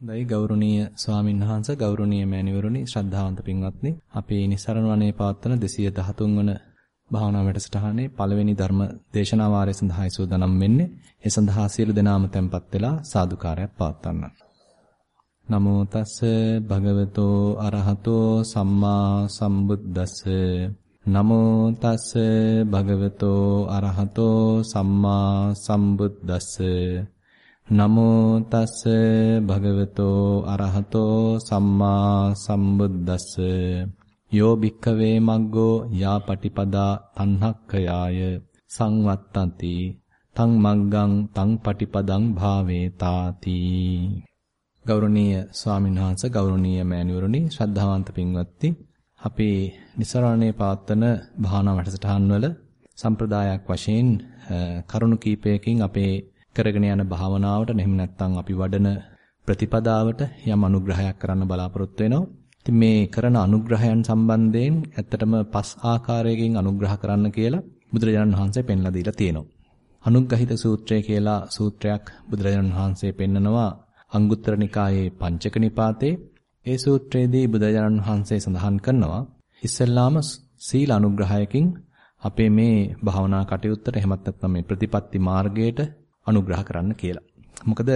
දෛ ගෞරවනීය ස්වාමීන් වහන්සේ ගෞරවනීය මෑණිවරුනි ශ්‍රද්ධාවන්ත පින්වත්නි අපි නිසරණ වනේ පවත්වන 213 වන භාවනා වැඩසටහනේ පළවෙනි ධර්ම දේශනා වාරය සඳහායි සූදානම් වෙන්නේ. ඒ සඳහා සියලු දෙනාම tempත් වෙලා සාදුකාරයක් පවත්වන්න. නමෝ තස්ස භගවතෝ අරහතෝ සම්මා සම්බුද්දස්ස නමෝ තස්ස භගවතෝ අරහතෝ සම්මා සම්බුද්දස්ස නමෝ තස්ස භගවතෝ අරහතෝ සම්මා සම්බුද්දස්ස. යෝ භික්ඛවේ මග්ගෝ යා පටිපදා තණ්හක්ඛයාය. සංවත්තಂತಿ තං මග්ගං තං පටිපදං භාවේතාති. ගෞරවනීය ස්වාමීන් වහන්සේ ගෞරවනීය මෑණිවරුනි ශ්‍රද්ධාවන්ත පින්වත්නි අපි નિසරණේ පවත්වන භාවනා වැඩසටහන් වල සම්ප්‍රදායක් වශයෙන් කරුණු කීපයකින් අපේ කරගෙන යන භාවනාවට එහෙම නැත්නම් අපි වඩන ප්‍රතිපදාවට යම් අනුග්‍රහයක් කරන්න බලාපොරොත්තු වෙනවා. ඉතින් මේ කරන අනුග්‍රහයන් සම්බන්ධයෙන් ඇත්තටම පස් ආකාරයකින් අනුග්‍රහ කරන්න කියලා බුදුරජාණන් වහන්සේ පෙන්ලා දීලා තියෙනවා. අනුග්‍රහිත සූත්‍රය කියලා සූත්‍රයක් බුදුරජාණන් වහන්සේ පෙන්නනවා අංගුත්තර නිකායේ පංචක නිපාතේ. ඒ සූත්‍රයේදී බුදුරජාණන් වහන්සේ සඳහන් කරනවා ඉස්සෙල්ලාම සීල අනුග්‍රහයකින් අපේ මේ භාවනා කටයුත්තට එහෙමත් නැත්නම් මේ ප්‍රතිපත්ති මාර්ගයට අනුග්‍රහ කරන්න කියලා. මොකද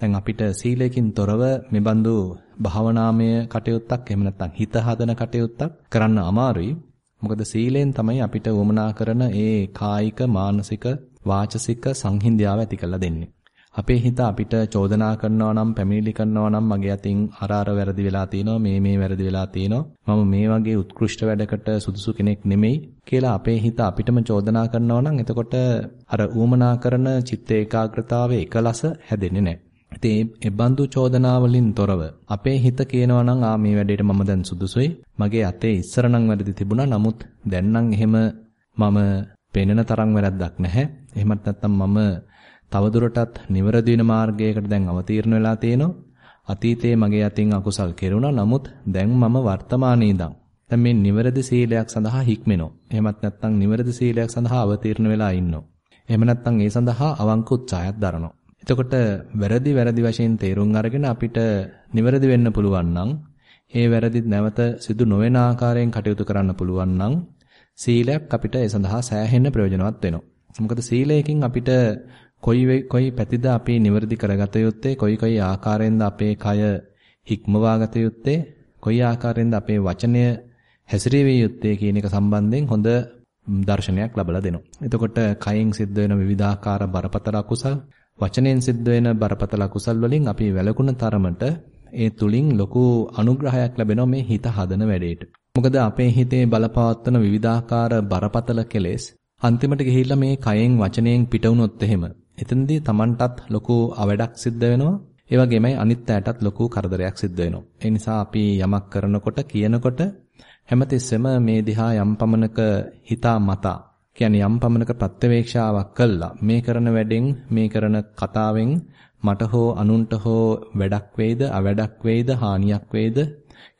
දැන් අපිට සීලයෙන් තොරව මෙබඳු භාවනාමය කටයුත්තක් එහෙම නැත්නම් හිත හදන කටයුත්තක් කරන්න අමාරුයි. මොකද සීලෙන් තමයි අපිට වමනා කරන ඒ කායික මානසික වාචසික සංහිඳියාව ඇති කරලා දෙන්නේ. අපේ හිත අපිට චෝදනා කරනවා නම් පැමිණිලි කරනවා නම් මගේ අතින් අර අර වැරදි වෙලා තියෙනවා මේ මේ වැරදි වෙලා තියෙනවා මම මේ වගේ උත්කෘෂ්ඨ වැඩකට සුදුසු කෙනෙක් නෙමෙයි කියලා අපේ හිත අපිටම චෝදනා කරනවා නම් එතකොට අර ඌමනා කරන චිත්ත ඒකාග්‍රතාවයේ එකලස හැදෙන්නේ නැහැ. ඉතින් ඒ බඳු චෝදනා වලින් තොරව අපේ හිත කියනවා නම් ආ මේ වැඩේට මම දැන් සුදුසුයි. මගේ අතේ ඉස්සර නම් වැරදි තිබුණා. නමුත් දැන් නම් එහෙම මම පෙනෙන තරම් වැරද්දක් නැහැ. එහෙමත් නැත්නම් මම තවදුරටත් නිවැරදි වෙන මාර්ගයකට දැන් අවතීර්ණ වෙලා තියෙනවා. අතීතයේ මගේ අතින් අකුසල් කෙරුණා. නමුත් දැන් මම වර්තමානයේ ඉඳන් දැන් මේ නිවැරදි සීලයක් සඳහා හික්මෙනවා. එහෙමත් නැත්නම් නිවැරදි සීලයක් සඳහා අවතීර්ණ වෙලා ඉන්නවා. එහෙම නැත්නම් ඒ සඳහා අවංක උත්සාහයක් දරනවා. එතකොට වැරදි වැරදි වශයෙන් තේරුම් අරගෙන අපිට නිවැරදි වෙන්න පුළුවන් නම් ඒ වැරදි නැවත සිදු නොවන ආකාරයෙන් කටයුතු කරන්න පුළුවන් නම් සීලයක් අපිට ඒ සඳහා සෑහෙන්න ප්‍රයෝජනවත් වෙනවා. මොකද සීලයකින් අපිට කොයි කොයි පැතිද අපි නිවැරදි කරගත යුත්තේ කොයි කොයි ආකාරයෙන්ද අපේ කය හික්මවා ගත යුත්තේ කොයි ආකාරයෙන්ද අපේ වචනය හැසිරෙවිය යුත්තේ කියන එක සම්බන්ධයෙන් හොඳ දර්ශනයක් ලබලා දෙනවා. එතකොට කයෙන් සිද්ධ වෙන විවිධාකාර බරපතල අකුසල් වචනෙන් සිද්ධ වෙන බරපතල අකුසල් වලින් අපි වැළකුණ තරමට ඒ තුලින් ලොකු අනුග්‍රහයක් ලැබෙනවා මේ හිත හදන වැඩේට. මොකද අපේ හිතේ බලපවත්වන විවිධාකාර බරපතල කෙලෙස් අන්තිමට ගිහිල්ලා මේ කයෙන් වචනයෙන් පිට වුණොත් එහෙම එතනදී Tamanටත් ලොකු අවඩක් සිද්ධ වෙනවා. ඒ වගේමයි අනිත් අයටත් ලොකු කරදරයක් සිද්ධ වෙනවා. ඒ නිසා අපි යමක් කරනකොට කියනකොට හැමතිස්සෙම මේ දිහා යම් පමණක හිතා මතා කියන්නේ යම් පමණක ප්‍රත්‍යවේක්ෂාවක් කළා මේ කරන වැඩෙන් මේ කරන කතාවෙන් මට හෝ අනුන්ට හෝ වැඩක් වේද අවැඩක් වේද හානියක් වේද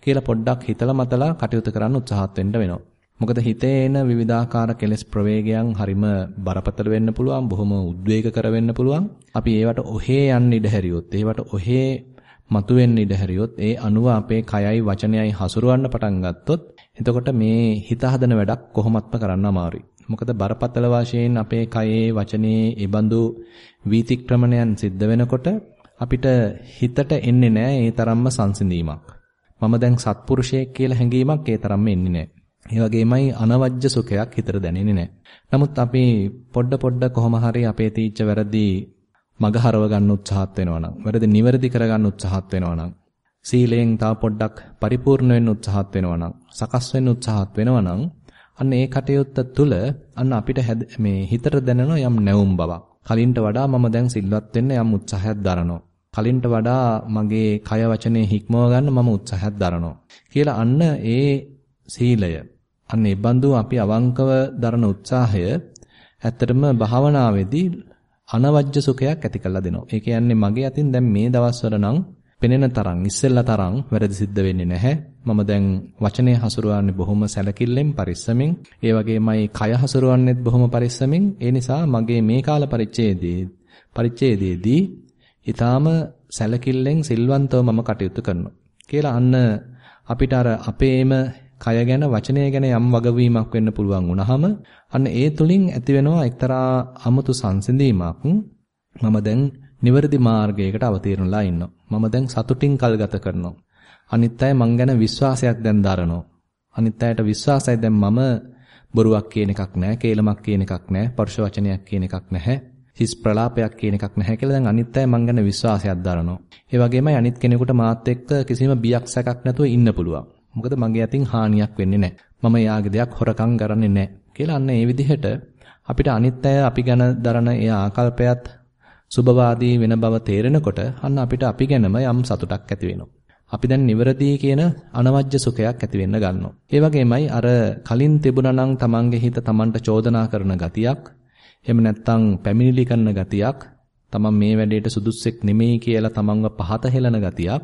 කියලා පොඩ්ඩක් හිතලා මතලා කටයුතු කරන්න උත්සාහත් වෙන්න වෙනවා. මොකද හිතේ එන විවිධාකාර කෙලෙස් ප්‍රවේගයන් හරිම බරපතල වෙන්න පුළුවන් බොහොම උද්වේග කර වෙන්න පුළුවන්. අපි ඒවට ඔහේ යන්න ඉඩ හැරියොත් ඒවට ඔහේ මතුවෙන්න ඉඩ හැරියොත් ඒ අනුව අපේ කයයි වචනයයි හසුරවන්න පටන් ගත්තොත් එතකොට මේ හිත හදන වැඩක් කොහොමත්ම කරන්න අමාරුයි. මොකද බරපතල වශයෙන් අපේ කයේ වචනේ ඒබඳු වීතික්‍රමණයන් සිද්ධ වෙනකොට අපිට හිතට එන්නේ නැහැ ඒ තරම්ම සංසිඳීමක්. මම දැන් සත්පුරුෂයෙක් කියලා හැඟීමක් ඒ තරම්ම එන්නේ නැහැ ඒ වගේමයි අනවජ්‍ය සුඛයක් හිතට දැනෙන්නේ නැහැ. නමුත් අපි පොඩ පොඩ කොහොම හරි අපේ තීච්ච වැරදි මග හරව ගන්න උත්සාහත් වෙනවා නම්, වැරදි නිවැරදි කරගන්න උත්සාහත් වෙනවා නම්, සීලයෙන් තව පොඩ්ඩක් පරිපූර්ණ වෙන්න උත්සාහත් වෙනවා නම්, සකස් වෙන්න උත්සාහත් වෙනවා නම්, අන්න ඒ කටයුත්ත තුළ අන්න අපිට මේ හිතට දැනෙන යම් නැවුම් බවක්. කලින්ට වඩා මම දැන් සිල්වත් වෙන්න යම් උත්සාහයක් දරනවා. කලින්ට වඩා මගේ කය වචනේ හික්මව ගන්න මම උත්සාහයක් දරනවා. කියලා අන්න ඒ සීලය අන්න ඒ බඳු අපි අවංකව දරන උත්සාහය ඇත්තටම භාවනාවේදී අනවජ්‍ය සුඛයක් ඇති කරලා දෙනවා. ඒ කියන්නේ මගේ අතින් දැන් මේ දවස්වල නම් පෙනෙන තරම් ඉස්සෙල්ලා තරම් වැරදි සිද්ධ වෙන්නේ නැහැ. මම දැන් වචනේ හසුරවන්නේ බොහොම සැලකිල්ලෙන් පරිස්සමෙන්. ඒ වගේමයි කය හසුරවන්නේත් බොහොම පරිස්සමෙන්. ඒ නිසා මගේ මේ කාල පරිච්ඡේදයේ පරිච්ඡේදයේදී ඊටාම සැලකිල්ලෙන් සිල්වන්තව මම කටයුතු කරනවා කියලා අන්න අපිට අර අපේම කය ගැන වචනය ගැන යම් වගවීමක් වෙන්න පුළුවන් වුණාම අන්න ඒ තුලින් ඇති වෙනවා එක්තරා අමුතු සංසිඳීමක්. මම දැන් නිවැරදි මාර්ගයකට අවතීර්ණලා ඉන්නවා. මම දැන් සතුටින් කල් ගත කරනවා. අනිත් අය මං ගැන විශ්වාසයක් දැන් දරනවා. අනිත් අයට විශ්වාසයි දැන් මම බොරුවක් කියන එකක් නැහැ කේලමක් කියන එකක් නැහැ පරුෂ වචනයක් කියන එකක් නැහැ හිස් ප්‍රලාපයක් කියන එකක් නැහැ කියලා දැන් අනිත් අය මං ගැන විශ්වාසයක් දරනවා. ඒ වගේමයි අනිත් කෙනෙකුට මාත් එක්ක කිසිම බියක් සැකක් නැතුව ඉන්න පුළුවන්. මොකද මගේ අතින් හානියක් වෙන්නේ නැහැ. මම යාගේ දෙයක් හොරකම් කරන්නේ නැහැ. කියලා අන්න ඒ විදිහට අපිට අනිත් අය අපි ගැන දරන ඒ ආකල්පයත් සුබවාදී වෙන බව තේරෙනකොට අන්න අපිට අපි ගැනම යම් සතුටක් ඇති වෙනවා. අපි දැන් නිවරදී කියන අනවජ්‍ය සුඛයක් ඇති වෙන්න ගන්නවා. ඒ වගේමයි අර කලින් තිබුණා නම් තමන්ගේ හිත තමන්ට චෝදනා කරන ගතියක්, එහෙම නැත්නම් පැමිණිලි කරන ගතියක්, තමන් මේ වැඩේට සුදුස්සෙක් නෙමෙයි කියලා තමන්ව පහත හෙලන ගතියක්,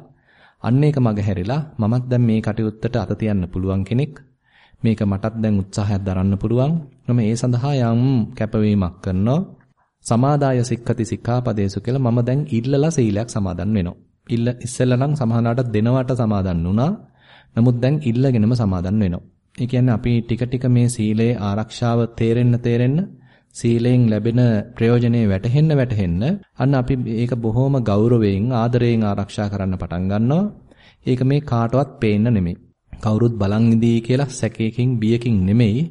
අන්න ඒක මග හැරිලා මමත් දැන් මේ කටයුත්තට අත තියන්න පුළුවන් කෙනෙක්. මේක මටත් දැන් උත්සාහයක් දරන්න පුළුවන්. මම ඒ සඳහා යම් කැපවීමක් කරනවා. සමාදාය සික්ඛති සික්ඛාපදේසු කියලා මම දැන් ඉල්ලලා සීලයක් සමාදන් වෙනවා. ඉල්ල ඉස්සෙල්ලා නම් සමහරවිට දෙනවට සමාදන් වුණා. නමුත් දැන් ඉල්ලගෙනම සමාදන් වෙනවා. ඒ කියන්නේ අපි ටික ටික මේ සීලේ ආරක්ෂාව තේරෙන්න තේරෙන්න සීලයෙන් ලැබෙන ප්‍රයෝජනේ වැටහෙන්න වැටහෙන්න අන්න අපි ඒක බොහොම ගෞරවයෙන් ආදරයෙන් ආරක්ෂා කරන්න පටන් ගන්නවා. ඒක මේ කාටවත් පේන්න නෙමෙයි. කවුරුත් බලන් ඉදී කියලා සැකයකින් බියකින් නෙමෙයි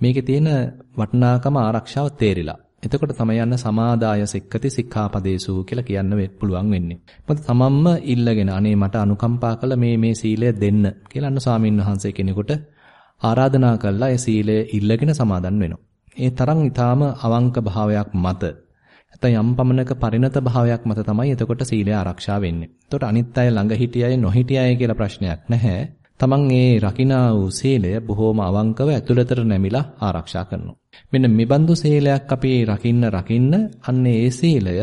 මේකේ තියෙන වටිනාකම ආරක්ෂාව තේරිලා. එතකොට තමයි යන්න සමාදාය සික්කති සික්ඛාපදේසු කියලා කියන්න පුළුවන් වෙන්නේ. මොකද තමන්ම ඉල්ලගෙන අනේ මට අනුකම්පා කළ මේ මේ සීලය දෙන්න කියලා අන්න ස්වාමින් වහන්සේ කෙනෙකුට ආරාධනා කළා ඒ සීලය ඉල්ලගෙන සමාදන් වෙනවා. ඒ තරම් ඊටාම අවංක භාවයක් මත නැත්නම් යම් පමණක පරිණත භාවයක් මත තමයි එතකොට සීලය ආරක්ෂා වෙන්නේ. එතකොට අනිත් අය ළඟ හිටියයි නොහිටියයි කියලා ප්‍රශ්නයක් නැහැ. තමන් ඒ රකිනා වූ සීලය බොහෝම අවංකව ඇතුළතට නැමිලා ආරක්ෂා කරනවා. මෙන්න මෙබඳු සීලයක් අපි රකින්න රකින්න අන්න ඒ සීලය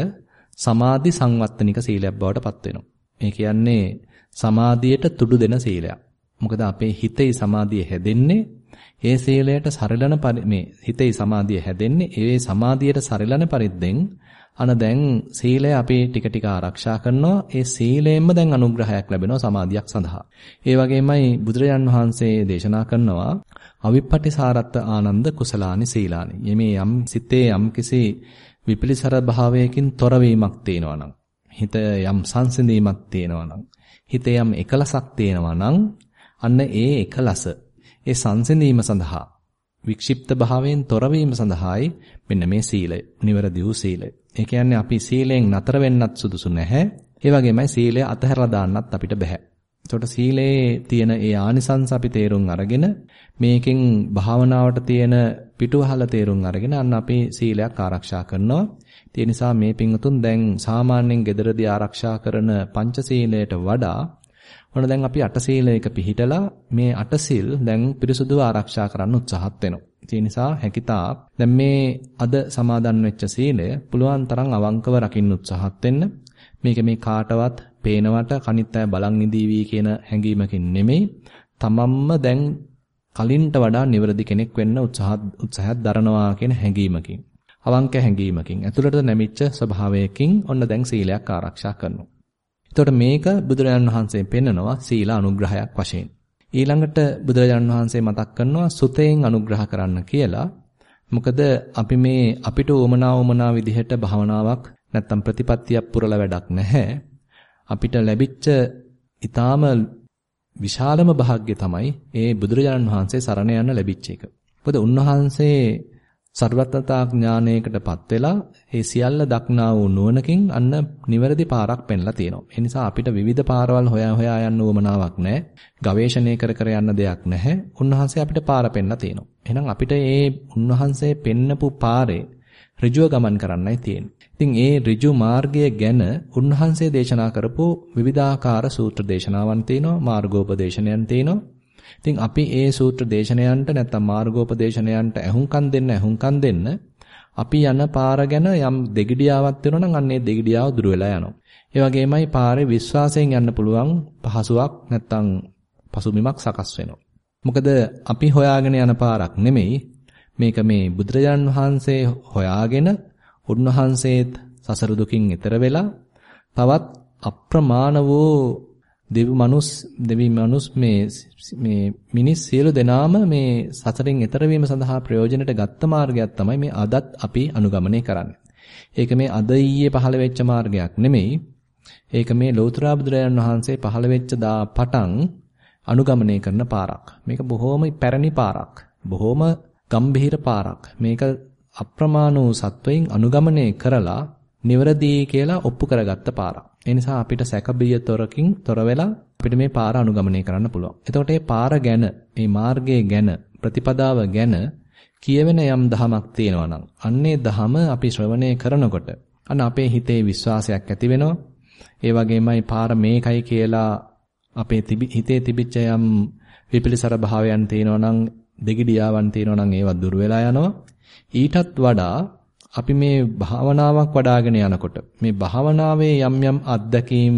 සමාධි සංවත්තනික සීලයක් බවට පත් වෙනවා. මේ කියන්නේ සමාධියට තුඩු දෙන සීලයක්. මොකද අපේ හිතේ සමාධිය හැදෙන්නේ ඒ සීලයට සරිලන මේ හිතේ සමාධිය හැදෙන්නේ ඒ සමාධියට සරිලන පරිද්දෙන් අන දැන් සීලය අපි ටික ටික ආරක්ෂා කරනවා ඒ සීලයෙන්ම දැන් අනුග්‍රහයක් ලැබෙනවා සමාධියක් සඳහා. ඒ වගේමයි බුදුරජාන් වහන්සේ දේශනා කරනවා අවිප්පටිසාරත්ත ආනන්ද කුසලානි සීලානි. යමේ යම් සිතේ යම් කිසි විපිලිසර භාවයකින් තොරවීමක් තියෙනවා නම් හිත යම් සංසිඳීමක් තියෙනවා නම් හිතේ යම් එකලසක් තියෙනවා නම් අන්න ඒ එකලස ඒ සංසිඳීම සඳහා වික්ෂිප්ත භාවයෙන් තොරවීම සඳහායි මෙන්න මේ සීලය. නිවැරදි වූ සීලය. ඒ කියන්නේ අපි සීලයෙන් නතර වෙන්නත් සුදුසු නැහැ. ඒ වගේමයි සීලය අතහැරලා දාන්නත් අපිට බෑ. එතකොට සීලේ තියෙන ඒ ආනිසංස අපි තේරුම් අරගෙන මේකෙන් භාවනාවට තියෙන පිටුවහල තේරුම් අරගෙන අන්න අපි සීලයක් ආරක්ෂා කරනවා. ඒ නිසා මේ පිංතුන් දැන් සාමාන්‍යයෙන් gederදී ආරක්ෂා කරන පංචශීලයට වඩා ඔන්න දැන් අපි අටසීලයක පිහිටලා මේ අටසිල් දැන් පිරිසුදුව ආරක්ෂා කරන්න උත්සාහත් වෙනවා. ඒ නිසා හැකිතාක් දැන් මේ අද සමාදන් වෙච්ච සීලය පුළුවන් තරම් අවංකව රකින්න උත්සාහත් වෙන්න. මේක මේ කාටවත් පේනවට කනිත් අය බලන් ඉදීවි කියන හැඟීමකින් නෙමෙයි. තමන්ම දැන් කලින්ට වඩා නිවැරදි කෙනෙක් වෙන්න උත්සාහ උත්සාහයක් දරනවා කියන හැඟීමකින්. අවංක හැඟීමකින් ඇතුළට නැමිච්ච ස්වභාවයකින් ඔන්න දැන් සීලයක් ආරක්ෂා කරනවා. එතකොට මේක බුදුරජාණන් වහන්සේ පෙන්නනවා සීල අනුග්‍රහයක් වශයෙන්. ඊළඟට බුදුරජාණන් වහන්සේ මතක් කරනවා සුතයෙන් අනුග්‍රහ කරන්න කියලා. මොකද අපි මේ අපිට උමනා උමනා විදිහට භාවනාවක් නැත්තම් ප්‍රතිපත්තියක් පුරලා වැඩක් නැහැ. අපිට ලැබිච්ච ඊටාම විශාලම භාග්‍ය තමයි ඒ බුදුරජාණන් වහන්සේ සරණ යන්න ලැබිච්ච එක. මොකද උන්වහන්සේ සර්වඥතා ඥානයකටපත් වෙලා ඒ සියල්ල දක්නා වූ නුවණකින් අන්න නිවැරදි පාරක් පෙන්ලා තියෙනවා. ඒ නිසා අපිට විවිධ පාරවල් හොයා හොයා යන්න උවමනාවක් නැහැ. ගවේෂණය කර කර යන්න දෙයක් නැහැ. උන්වහන්සේ අපිට පාර පෙන්ලා තියෙනවා. එහෙනම් අපිට මේ උන්වහන්සේ පෙන්නපු පාරේ ඍජුව ගමන් කරන්නයි තියෙන්නේ. ඉතින් ඒ ඍජු මාර්ගය ගැන උන්වහන්සේ දේශනා කරපු විවිධාකාර සූත්‍ර දේශනාවන් තියෙනවා, මාර්ගෝපදේශනයන් තියෙනවා. ඉතින් අපි ඒ සූත්‍ර දේශනයන්ට නැත්නම් මාර්ගෝපදේශනයන්ට ඇහුම්කන් දෙන්න ඇහුම්කන් දෙන්න අපි යන පාර ගැන යම් දෙගිඩියාවක් වෙනවා නම් අන්න ඒ දෙගිඩියාව දුර වෙලා යනවා. ඒ වගේමයි පාරේ විශ්වාසයෙන් යන්න පුළුවන් පහසුවක් නැත්නම් පසුබිමක් සකස් වෙනවා. මොකද අපි හොයාගෙන යන පාරක් නෙමෙයි මේක මේ බුදුරජාන් වහන්සේ හොයාගෙන උන්වහන්සේත් සසර දුකින් එතර වෙලා තවත් අප්‍රමාණ වූ දෙවි මනුස් දෙවි මනුස් මේ මේ මිනිස් සියලු දෙනාම මේ සසරින් එතර වීම සඳහා ප්‍රයෝජනට ගත්ත මාර්ගයක් තමයි මේ අදත් අපි අනුගමනය කරන්නේ. ඒක මේ අද ඊයේ පහළ වෙච්ච මාර්ගයක් නෙමෙයි. ඒක මේ ලෞතර බුදුරජාණන් වහන්සේ පහළ වෙච්ච දා පටන් අනුගමනය කරන පාරක්. මේක බොහොම පැරණි පාරක්. බොහොම ගම්භීර පාරක්. මේක අප්‍රමාණ වූ සත්වයින් අනුගමනය කරලා නිවරදී කියලා ඔප්පු කරගත්ත පාරක්. ඒ නිසා අපිට සැකබියතරකින් තොර වෙලා අපිට මේ පාර අනුගමනය කරන්න පුළුවන්. එතකොට මේ පාර ගැන, මේ මාර්ගයේ ගැන, ප්‍රතිපදාව ගැන කියවෙන යම් දහමක් තියෙනවා නම් අන්නේ දහම අපි ශ්‍රවණය කරනකොට අන්න අපේ හිතේ විශ්වාසයක් ඇති වෙනවා. ඒ වගේමයි පාර මේකයි කියලා අපේ හිතේ තිබිච්ච යම් විපිලිසර භාවයන් තියෙනවා නම් දෙගිඩියාවන් තියෙනවා නම් ඒවා දුර වෙලා යනවා. ඊටත් වඩා අපි මේ භාවනාවක් වඩ아가න යනකොට මේ භාවනාවේ යම් යම් අත්දැකීම්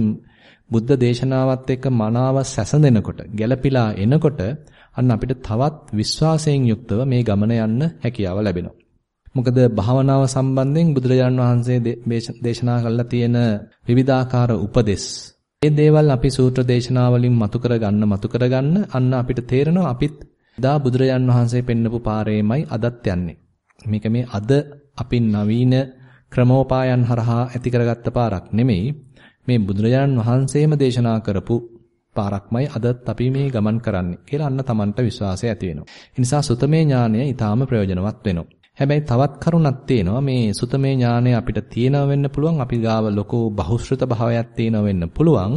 බුද්ධ දේශනාවත් එක්ක මනාව සැසඳෙනකොට ගැළපීලා එනකොට අන්න අපිට තවත් විශ්වාසයෙන් යුක්තව මේ ගමන යන්න හැකියාව ලැබෙනවා. මොකද භාවනාව සම්බන්ධයෙන් බුදුරජාණන් වහන්සේ දේශනා කළා තියෙන විවිධාකාර උපදෙස්. මේ දේවල් අපි සූත්‍ර දේශනාවලින් මතු කරගන්න මතු කරගන්න අන්න අපිට තේරෙනවා අපිත් දා බුදුරජාණන් වහන්සේ පෙන්නපු පාරේමයි අදත් යන්නේ. මේක මේ අද අපි නවීන ක්‍රමෝපායන් හරහා ඇති කරගත්ත පාරක් නෙමෙයි. මේ බුදුරජාණන් වහන්සේම දේශනා කරපු පාරක්මයි අදත් අපි මේ ගමන් කරන්නේ කියලා අන්න Tamanට විශ්වාසය ඇති වෙනවා. ඒ නිසා සුතමේ ඥානය ඊටාම ප්‍රයෝජනවත් වෙනවා. හැබැයි තවත් කරුණක් තියෙනවා මේ සුතමේ ඥානය අපිට තියෙනව වෙන්න පුළුවන් අපි ගාව ලොකෝ බහුශ්‍රත භාවයක් තියෙනව වෙන්න පුළුවන්.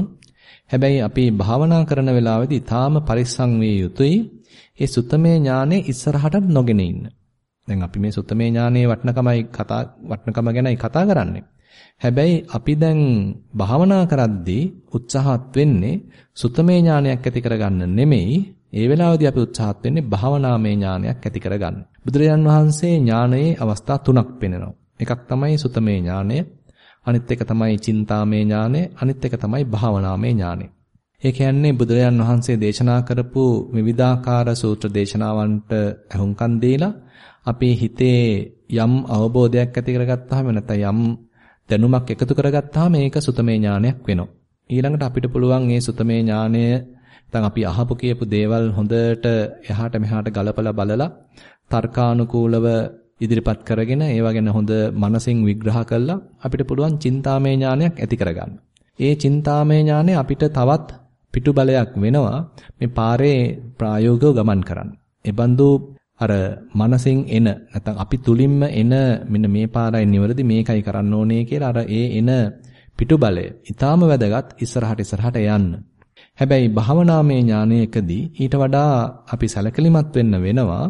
හැබැයි අපි භාවනා කරන වෙලාවෙදී ඊටාම පරිස්සම් විය යුතුයි. ඒ සුතමේ ඥානෙ ඉස්සරහට නොගෙන ඉන්න. දැන් අපි මේ සුතමේ ඥානයේ වටිනකමයි කතා වටිනකම ගැනයි කතා කරන්නේ. හැබැයි අපි දැන් භාවනා කරද්දී උත්සාහත් වෙන්නේ සුතමේ ඥානයක් ඇති කරගන්න නෙමෙයි ඒ වෙලාවේදී අපි උත්සාහත් වෙන්නේ භාවනාමය ඥානයක් ඇති කරගන්න. බුදුරජාන් වහන්සේ ඥානයේ අවස්ථා තුනක් පෙන්වනවා. එකක් තමයි සුතමේ ඥානය, අනිත් එක තමයි චින්තාමේ ඥානය, අනිත් එක තමයි භාවනාමය ඥානය. ඒ කියන්නේ බුදුරජාන් වහන්සේ දේශනා කරපු විවිධාකාර සූත්‍ර දේශනාවන්ට අහුම්කම් දීලා අපේ හිතේ යම් අවබෝධයක් ඇති කරගත්තාම නැත්නම් යම් දැනුමක් එකතු කරගත්තාම ඒක සුතමේ ඥානයක් වෙනවා. ඊළඟට අපිට පුළුවන් මේ සුතමේ ඥානය නැත්නම් අපි අහපු කියපු දේවල් හොඳට එහාට මෙහාට ගලපලා බලලා තර්කානුකූලව ඉදිරිපත් කරගෙන ඒවා ගැන හොඳ මනසින් විග්‍රහ කළා අපිට පුළුවන් චින්තාමය ඥානයක් ඇති කරගන්න. ඒ චින්තාමය ඥානය අපිට තවත් පිටු බලයක් වෙනවා මේ පාරේ ප්‍රායෝගිකව ගමන් කරන්න. ඒ බඳු අර මනසින් එන නැත්නම් අපි තුලින්ම එන මෙන්න මේ පාරයි නිවැරදි මේකයි කරන්න ඕනේ කියලා අර ඒ එන පිටු බලය ඊටාම වැදගත් ඉස්සරහට ඉස්සරහට යන්න. හැබැයි භාවනාමය ඥානයකදී ඊට වඩා අපි සැලකලිමත් වෙන්න වෙනවා.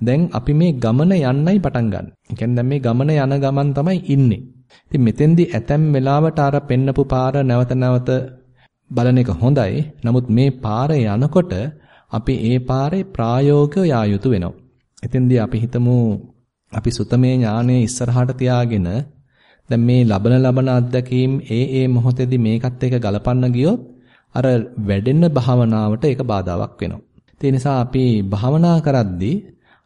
දැන් අපි මේ ගමන යන්නයි පටන් ගන්න. ඒ කියන්නේ දැන් මේ ගමන යන ගමන් තමයි ඉන්නේ. ඉතින් මෙතෙන්දී ඇතැම් වෙලාවට අර පෙන්නපු පාර නැවත නැවත බලන එක හොඳයි. නමුත් මේ පාරේ යනකොට අපි ඒ පාරේ ප්‍රායෝගිකව යා යුතු වෙනවා. එතෙන්දී අපි හිතමු අපි සුතමේ ඥානය ඉස්සරහට තියාගෙන දැන් මේ ලබන ලබන අත්දැකීම් ඒ ඒ මොහොතේදී මේකත් එක්ක ගලපන්න ගියොත් අර වැඩෙන්න භාවනාවට ඒක බාධාවක් වෙනවා. ඒ නිසා අපි භාවනා කරද්දී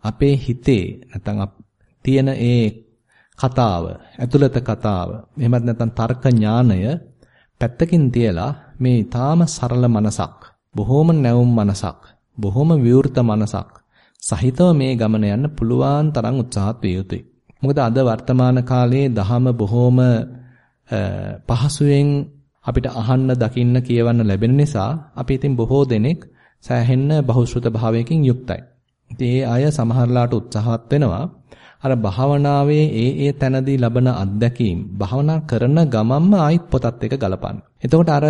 අපේ හිතේ නැත්නම් තියෙන ඒ කතාව, ඇතුළත කතාව, එහෙමත් නැත්නම් තර්ක ඥානය පැත්තකින් තියලා මේ ඊටාම සරල මනසක්, බොහොම නැවුම් මනසක්, බොහොම විවෘත මනසක් සහිතව මේ ගමන යන්න පුළුවන් තරම් උත්සාහත් විය යුතුයි. මොකද අද වර්තමාන කාලයේ දහම බොහොම පහසුවෙන් අපිට අහන්න දකින්න කියවන්න ලැබෙන නිසා අපි ඉතින් බොහෝ දෙනෙක් සෑහෙන්න බහුශ්‍රත භාවයකින් යුක්තයි. ඉතින් ඒ අය සමහරලාට උත්සාහවත් වෙනවා අර භාවනාවේ ඒ ඒ තැනදී ලබන අත්දැකීම් භාවනා කරන ගමන්ම ආයිත් පොතත් එක ගලපන්න. එතකොට අර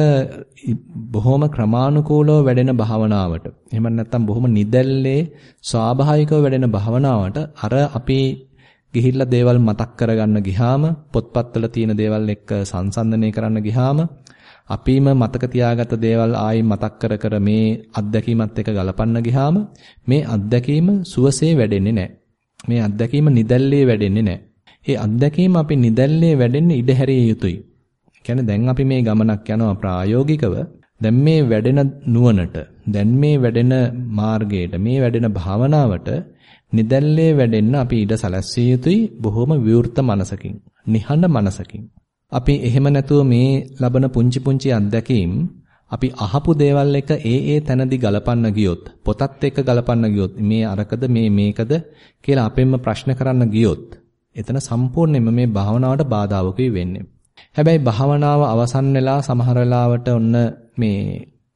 බොහොම ක්‍රමානුකූලව වැඩෙන භාවනාවට එහෙම නැත්නම් බොහොම නිදැල්ලේ ස්වාභාවිකව වැඩෙන භාවනාවට අර අපි ගිහිල්ලා දේවල් මතක් කරගන්න ගියාම පොත්පත්වල තියෙන දේවල් එක්ක සංසන්දනය කරන්න ගියාම අපිම මතක තියාගත්ත දේවල් ආයි මතක් කර කර මේ අත්දැකීමත් එක්ක ගලපන්න ගියාම මේ අත්දැකීම සුවසේ වැඩෙන්නේ නැහැ. මේ අත්දැකීම නිදැල්ලේ වැඩෙන්නේ නැහැ. ඒ අත්දැකීම අපි නිදැල්ලේ වැඩෙන්න ඉඩ හැරිය යුතුයි. කියන්නේ දැන් අපි මේ ගමනක් යනවා ප්‍රායෝගිකව. දැන් මේ වැඩෙන නුවණට, දැන් මේ වැඩෙන මාර්ගයට, මේ වැඩෙන භාවනාවට නිදැල්ලේ වැඩෙන්න අපි ඉඩ සැලැස්විය යුතුයි බොහොම විවෘත මනසකින්, නිහඬ මනසකින්. අපි එහෙම නැතුව මේ ලබන පුංචි පුංචි අත්දැකීම් අපි අහපු දේවල් එක ඒ ඒ තැනදී ගලපන්න ගියොත් පොතත් එක්ක ගලපන්න ගියොත් මේ අරකද මේ මේකද කියලා අපෙන්ම ප්‍රශ්න කරන්න ගියොත් එතන සම්පූර්ණයෙන්ම මේ භාවනාවට බාධාවකුයි වෙන්නේ. හැබැයි භාවනාව අවසන් වෙලා සමහර වෙලාවට ඔන්න මේ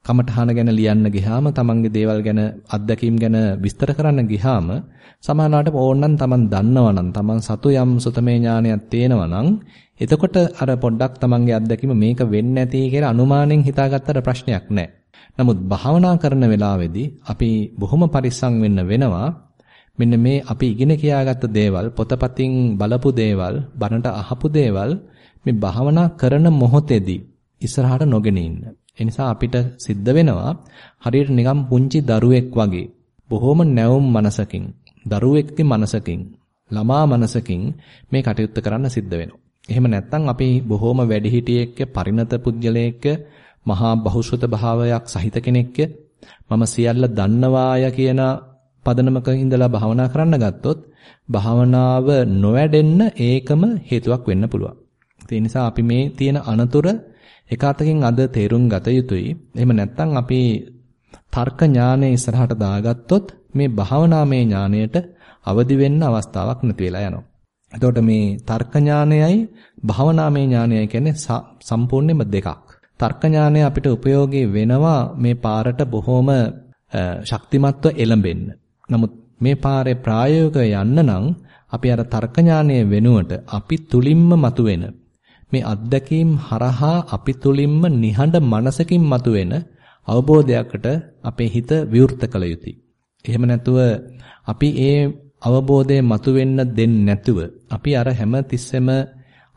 කමඨහන ගැන ලියන්න ගියාම තමන්ගේ දේවල් ගැන අත්දැකීම් ගැන විස්තර කරන්න ගියාම සමහරවිට ඕනනම් තමන් දන්නවනම් තමන් සතු යම් සුතමේ ඥානයක් තේනවනම් එතකොට අර පොඩ්ඩක් තමන්ගේ අත්දැකීම මේක වෙන්නේ නැති කියලා අනුමානෙන් හිතාගත්තට ප්‍රශ්නයක් නැහැ. නමුත් භාවනා කරන වෙලාවේදී අපි බොහොම පරිස්සම් වෙන්න වෙනවා. මෙන්න මේ අපි ඉගෙන කියාගත්ත දේවල්, පොතපතින් බලපු දේවල්, බණට අහපු දේවල් මේ භාවනා කරන මොහොතේදී ඉස්සරහට නොගෙන ඉන්න. ඒ නිසා අපිට සිද්ධ වෙනවා හරියට නිකම් පුංචි දරුවෙක් වගේ බොහොම නැවුම් මනසකින්, දරුවෙක්ගේ මනසකින්, ළමා මනසකින් මේ කටයුත්ත කරන්න සිද්ධ වෙනවා. එහෙම නැත්නම් අපි බොහොම වැඩිහිටියෙක්ක පරිණත පුජ්‍යලයක මහා බහුශ්‍රත භාවයක් සහිත කෙනෙක්ක මම සියල්ල දන්නවාය කියන පදනමක ඉඳලා භාවනා කරන්න ගත්තොත් භාවනාව නොවැඩෙන්න ඒකම හේතුවක් වෙන්න පුළුවන්. ඒ නිසා අපි මේ තියෙන අනතුර එක අතකින් අද තේරුම් ගත යුතුයි. එහෙම නැත්නම් අපි තර්ක ඥානය ඉස්සරහට දාගත්තොත් මේ භාවනාමය ඥානයට අවදි වෙන්න අවස්ථාවක් නැති වෙලා යනවා. එතකොට මේ තර්ක ඥානයයි භාවනාමය ඥානයයි කියන්නේ සම්පූර්ණයෙන්ම දෙකක්. තර්ක ඥානය අපිට ප්‍රයෝගී වෙනවා මේ පාරට බොහොම ශක්තිමත්ව එළඹෙන්න. නමුත් මේ පාරේ ප්‍රායෝගිකව යන්න නම් අපි අර තර්ක ඥානයේ වෙනුවට අපි තුලින්ම මතුවෙන මේ අත්දැකීම් හරහා අපි තුලින්ම නිහඬ මනසකින් මතුවෙන අවබෝධයකට අපේ හිත විවෘත කළ යුතුයි. එහෙම නැතුව අපි ඒ අවබෝධය මතුවෙන්න දෙන්නේ නැතුව අපි අර හැම තිස්සෙම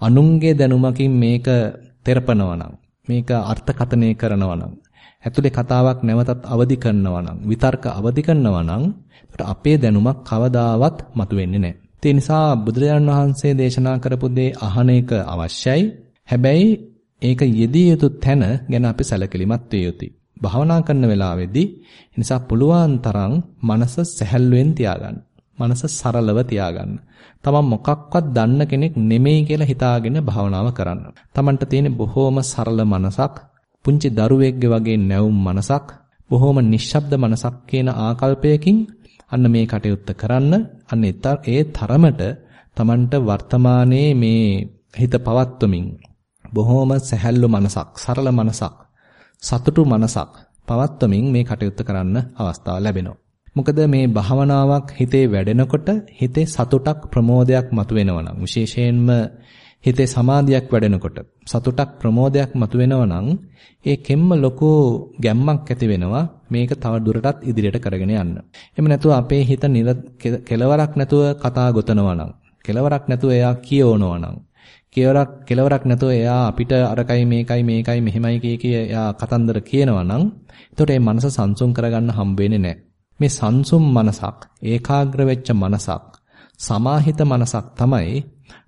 අනුන්ගේ දැනුමකින් මේක තෙරපනවා නම් මේක අර්ථකථනය කරනවා නම් ඇතුලේ කතාවක් නැවතත් අවදි කරනවා නම් විතර්ක අවදි කරනවා නම් අපේ දැනුමක් කවදාවත් මතුවෙන්නේ නැහැ. ඒ නිසා බුදුරජාණන් වහන්සේ දේශනා කරපු දේ අහන එක අවශ්‍යයි. හැබැයි ඒක යෙදිය යුතු තැන ගැන අපි සැලකිලිමත් විය යුතුයි. භාවනා කරන වෙලාවේදී නිසා පුළුවන් තරම් මනස සැහැල්ලුවෙන් තියාගන්න. මනස සරලව තියාගන්න. තමන් මොකක්වත් දන්න කෙනෙක් නෙමෙයි කියලා හිතාගෙන භාවනාව කරන්න. තමන්ට තියෙන බොහෝම සරල මනසක්, පුංචි දරුවෙක්ගේ වගේ නැවුම් මනසක්, බොහෝම නිශ්ශබ්ද මනසක් කියන ආකල්පයකින් අන්න මේ කටයුත්ත කරන්න අන්න ඒ තරමට Tamanට වර්තමානයේ මේ හිත පවත්වමින් බොහොම සැහැල්ලු මනසක් සරල මනසක් සතුටු මනසක් පවත්වමින් මේ කටයුත්ත කරන්න අවස්ථාව ලැබෙනවා. මොකද මේ භාවනාවක් හිතේ වැඩෙනකොට හිතේ සතුටක් ප්‍රමෝදයක් මතුවෙනවා නම් විශේෂයෙන්ම හිතේ සමාධියක් වැඩෙනකොට සතුටක් ප්‍රමෝදයක් මතුවෙනවා නම් ඒ කෙම්ම ලොකු ගැම්මක් ඇති වෙනවා මේක තව දුරටත් ඉදිරියට කරගෙන යන්න. එහෙම නැතුව අපේ හිත කෙලවරක් නැතුව කතා ගොතනවා නම් කෙලවරක් නැතුව එයා කියවනවා නම් කෙලවරක් කෙලවරක් නැතුව එයා අපිට අරකයි මේකයි මේකයි මෙහෙමයි කිය කිය එයා කතන්දර කියනවා නම් එතකොට මේ මනස සංසුන් කරගන්න හම්බ වෙන්නේ නැහැ. මේ සංසුම් මනසක් ඒකාග්‍ර වෙච්ච මනසක් සමාහිත මනසක් තමයි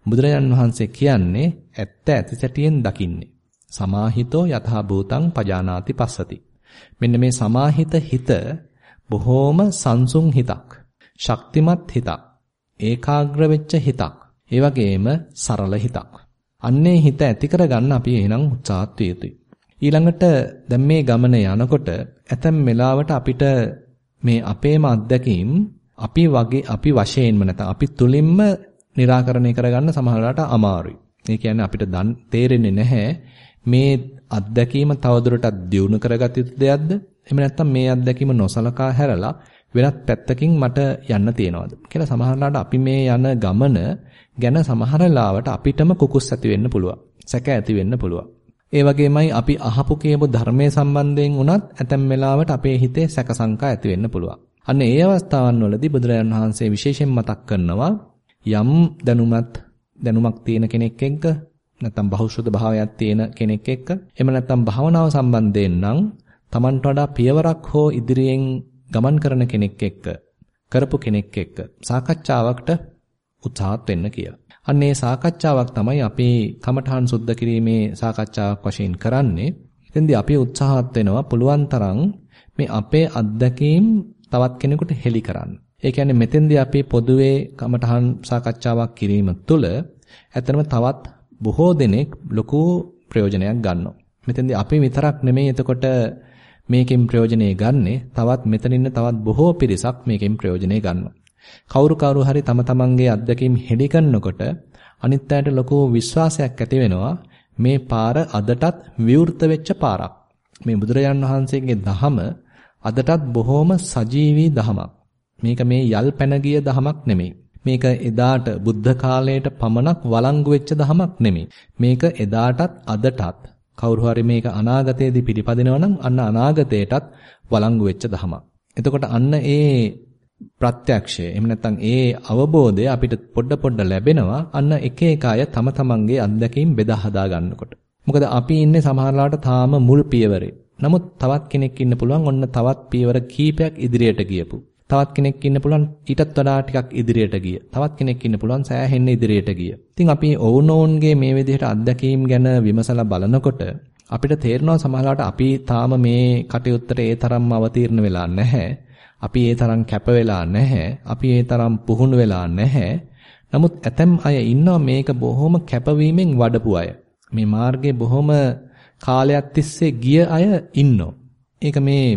බුදුරජාන් වහන්සේ කියන්නේ ඇත්ත ඇති සැටියෙන් දකින්නේ. සමාහිතෝ යථා භූතං පජානාති පස්සති. මෙන්න මේ සමාහිත හිත බොහෝම සංසුන් හිතක්. ශක්තිමත් හිතක්. ඒකාග්‍ර වෙච්ච හිතක්. ඒ වගේම සරල හිතක්. අන්නේ හිත ඇති කරගන්න අපි එහෙනම් උත්සාහත් විය යුතුයි. ඊළඟට දැන් මේ ගමන යනකොට ඇතැම් වෙලාවට අපිට මේ අපේම අත්දැකීම් අපි වගේ අපි වශයෙන්ම නැත්නම් අපි තුලින්ම निराකරණය කරගන්න සමහරවිට අමාරුයි. ඒ කියන්නේ අපිට දන් තේරෙන්නේ නැහැ මේ අත්දැකීම තවදුරටත් දියුණු කරගත යුතු දෙයක්ද? එහෙම නැත්නම් මේ අත්දැකීම නොසලකා හැරලා වෙනත් පැත්තකින් මට යන්න තියනවාද කියලා සමහරවිට අපි මේ යන ගමන ගැන සමහර ලාවට අපිටම කුකුස් ඇති වෙන්න පුළුවන්. සැක ඇති වෙන්න පුළුවන්. ඒ වගේමයි අපි අහපු කියපු ධර්මයේ සම්බන්ධයෙන් උනත් ඇතැම් වෙලාවට අපේ හිතේ සැක සංකා ඇති වෙන්න පුළුවන්. අන්න ඒ අවස්ථාවන් වලදී බුදුරජාණන් වහන්සේ විශේෂයෙන් මතක් කරනවා යම් දැනුමත් දැනුමක් තියෙන කෙනෙක් එක්ක නැත්නම් බහුශුද්ධ භාවයක් තියෙන කෙනෙක් එක්ක එහෙම නැත්නම් භාවනාව සම්බන්ධයෙන් නම් Tamanට වඩා පියවරක් හෝ ඉදිරියෙන් ගමන් කරන කෙනෙක් එක්ක කරපු කෙනෙක් එක්ක සාකච්ඡාවකට උත්සාහත් වෙන්න කියලා. අන්න ඒ සාකච්ඡාවක් තමයි අපි කමඨහන් සුද්ධ කිරීමේ සාකච්ඡාවක් වශයෙන් කරන්නේ. එතෙන්දී අපි උත්සාහත් වෙනවා පුළුවන් තරම් මේ අපේ අත්දැකීම් තවත් කෙනෙකුට හෙළි කරන්න. ඒ කියන්නේ මෙතෙන්දී අපි පොදුවේ කමඨහන් සාකච්ඡාවක් කිරීම තුළ ඇත්තම තවත් බොහෝ දෙනෙක් ලොකු ප්‍රයෝජනයක් ගන්නවා. මෙතෙන්දී අපි විතරක් නෙමෙයි එතකොට මේකෙන් ප්‍රයෝජනෙ ගන්නෙ තවත් මෙතන ඉන්න තවත් බොහෝ පිරිසක් මේකෙන් ප්‍රයෝජනෙ ගන්නවා. කවුරු කවුරු හරි තම තමන්ගේ අත්දැකීම් හෙළි කරනකොට අනිත් අයට ලොකු විශ්වාසයක් ඇති වෙනවා මේ පාර අදටත් විවෘත වෙච්ච පාරක්. මේ බුදුරජාන් වහන්සේගේ දහම අදටත් බොහොම සජීවී දහමක්. මේක මේ යල් පැන ගිය දහමක් නෙමෙයි. මේක එදාට බුද්ධ කාලයට පමණක් වළංගු වෙච්ච දහමක් නෙමෙයි. මේක එදාටත් අදටත් කවුරු හරි මේක අනාගතයේදී පිළිපදිනවා නම් අන්න අනාගතයටත් වළංගු වෙච්ච දහමක්. එතකොට අන්න ඒ ප්‍රත්‍යක්ෂය එහෙම නැත්නම් ඒ අවබෝධය අපිට පොඩ පොඩ ලැබෙනවා අන්න එක එක අය තම තමන්ගේ අත්දැකීම් බෙදා හදා ගන්නකොට. මොකද අපි ඉන්නේ සමහරලාට තාම මුල් පියවරේ. නමුත් තවත් කෙනෙක් ඉන්න පුළුවන් ඔන්න තවත් පියවර කීපයක් ඉදිරියට ගියපු. තවත් කෙනෙක් ඉන්න පුළුවන් ඊටත් වඩා ටිකක් ඉදිරියට ගිය. තවත් කෙනෙක් ඉන්න පුළුවන් සෑහෙන්න ඉදිරියට ගිය. ඉතින් අපි ඔවුනෝන්ගේ මේ විදිහට අත්දැකීම් ගැන විමසලා බලනකොට අපිට තේරෙනවා සමහරවිට අපි තාම මේ කටයුත්තට ඒ තරම්ම අවතීර්ණ වෙලා නැහැ. අපි ඒ තරම් කැප වෙලා නැහැ. අපි ඒ තරම් පුහුණු වෙලා නැහැ. නමුත් ඇතැම් අය ඉන්නවා මේක බොහොම කැපවීමෙන් වඩපු අය. මේ මාර්ගයේ බොහොම කාලයක් තිස්සේ ගිය අය ඉන්නෝ. ඒක මේ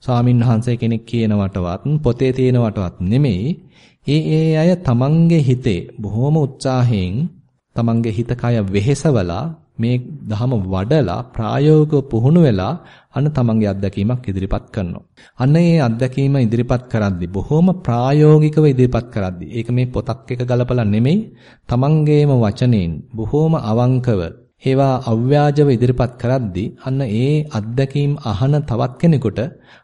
ස්වාමින් වහන්සේ කෙනෙක් කියනවටවත් පොතේ තියෙනවටවත් නෙමෙයි. ඒ ඒ අය තමන්ගේ හිතේ බොහොම උත්සාහයෙන් තමන්ගේ හිත කය වෙහෙසවලා මේ ධහම වඩලා ප්‍රායෝගිකව පුහුණු වෙලා අන්න තමන්ගේ අත්දැකීමක් ඉදිරිපත් කරනවා. අන්න ඒ අත්දැකීම ඉදිරිපත් කරද්දී බොහොම ප්‍රායෝගිකව ඉදිරිපත් කරද්දී ඒක මේ පොතක් එක ගලපලා නෙමෙයි තමන්ගේම වචනෙන් බොහොම අවංකව ඒවා අව්‍යාජව ඉදිරිපත් කරද්දී අන්න ඒ අත්දැකීම් අහන තවත් කෙනෙකුට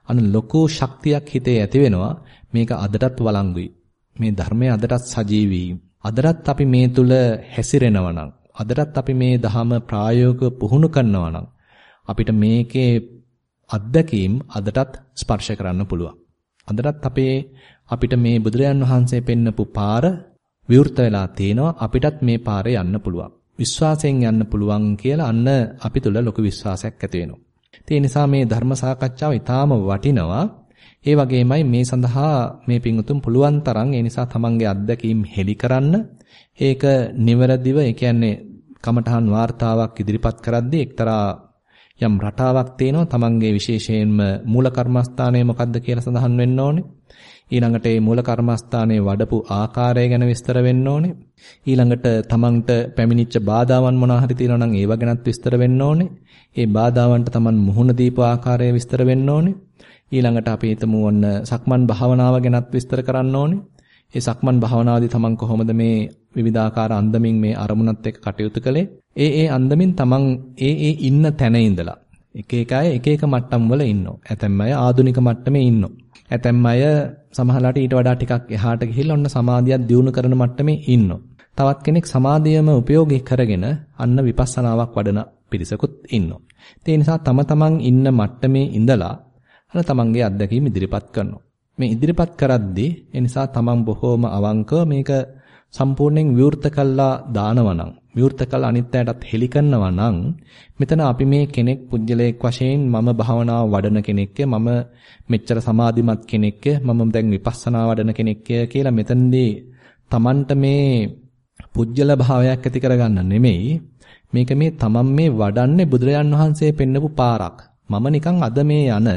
අන්න ලොකු ශක්තියක් හිතේ ඇති වෙනවා මේක අදටත් වළංගුයි. මේ ධර්මය අදටත් සජීවී. අදටත් අපි මේ තුල හැසිරෙනවා නම් අදටත් අපි මේ ධහම ප්‍රායෝගිකව පුහුණු කරනවා නම් අපිට මේකේ අත්දැකීම් අදටත් ස්පර්ශ කරන්න පුළුවන්. අදටත් අපේ අපිට මේ බුදුරයන් වහන්සේ පෙන්නපු පාර විවෘත වෙලා තිනවා අපිටත් මේ පාරේ යන්න පුළුවන්. විශ්වාසයෙන් යන්න පුළුවන් කියලා අන්න අපි තුල ලොකු විශ්වාසයක් ඇති වෙනවා. ඒ නිසා මේ ධර්ම සාකච්ඡාව ඊටාම වටිනවා. ඒ වගේමයි මේ සඳහා මේ පිංගුතුම් පුළුවන් තරම් ඒ නිසා තමන්ගේ අත්දැකීම් හෙලි කරන්න. ඒක නිවැරදිව ඒ කියන්නේ කමඨහන් වார்த்தාවක් ඉදිරිපත් කරද්දී එක්තරා යම් රටාවක් තේනවා තමන්ගේ විශේෂයෙන්ම මූල කර්මස්ථානය මොකද්ද කියලා සඳහන් වෙන්න ඕනේ. ඊළඟට මේ මූල කර්මස්ථානයේ වඩපු ආකාරය ගැන විස්තර වෙන්න ඕනේ. ඊළඟට තමන්ට පැමිණිච්ච බාධාවන් මොනවා හරි තියෙනවා නම් ඒව ගැනත් විස්තර වෙන්න ඕනේ. ඒ බාධාවන්ට තමන් මුහුණ දීපු ආකාරය විස්තර වෙන්න ඕනේ. ඊළඟට අපි හිතමු ඔන්න සක්මන් භාවනාව ගැනත් විස්තර කරන්න ඕනේ. ඒ සක්මන් භාවනාවේදී තමන් කොහොමද මේ විවිධාකාර අන්දමින් මේ අරමුණත් එක්ක කටයුතු කළේ? ඒ ඒ අන්දමින් තමන් ඒ ඒ ඉන්න තැන ඉඳලා එක එක අය එක එක මට්ටම් වල ඉන්නවා. ඇතැම් අය ආධුනික මට්ටමේ ඉන්නවා. ඇතැම් අය සමහරලාට ඊට වඩා ටිකක් එහාට ගිහිල්ලා ඔන්න සමාධියක් දියුණු කරන මට්ටමේ ඉන්නවා. තවත් කෙනෙක් සමාධියම උපයෝගී කරගෙන අන්න විපස්සනාවක් වඩන පිරිසකුත් ඉන්නවා. ඒ නිසා තම තමන් ඉන්න මට්ටමේ ඉඳලා අන්න තමන්ගේ අත්දැකීම් ඉදිරිපත් කරනවා. මේ ඉදිරිපත් කරද්දී ඒ නිසා තමන් බොහෝම අවංකව මේක සම්පූර්ණයෙන් විවෘත කළා දානවනම් විවෘත කළ අනිත්‍යයටත් හෙලි කරනවා නම් මෙතන අපි මේ කෙනෙක් පුජ්‍යලයක් වශයෙන් මම භාවනාව වඩන කෙනෙක්ය මම මෙච්චර සමාධිමත් කෙනෙක්ය මම දැන් විපස්සනා වඩන කෙනෙක්ය කියලා මෙතනදී Tamanට මේ පුජ්‍යල භාවයක් ඇති කරගන්න නෙමෙයි මේක මේ තමන් මේ වඩන්නේ බුදුරජාන් වහන්සේ පෙන්නපු පාරක් මම නිකන් අද මේ යන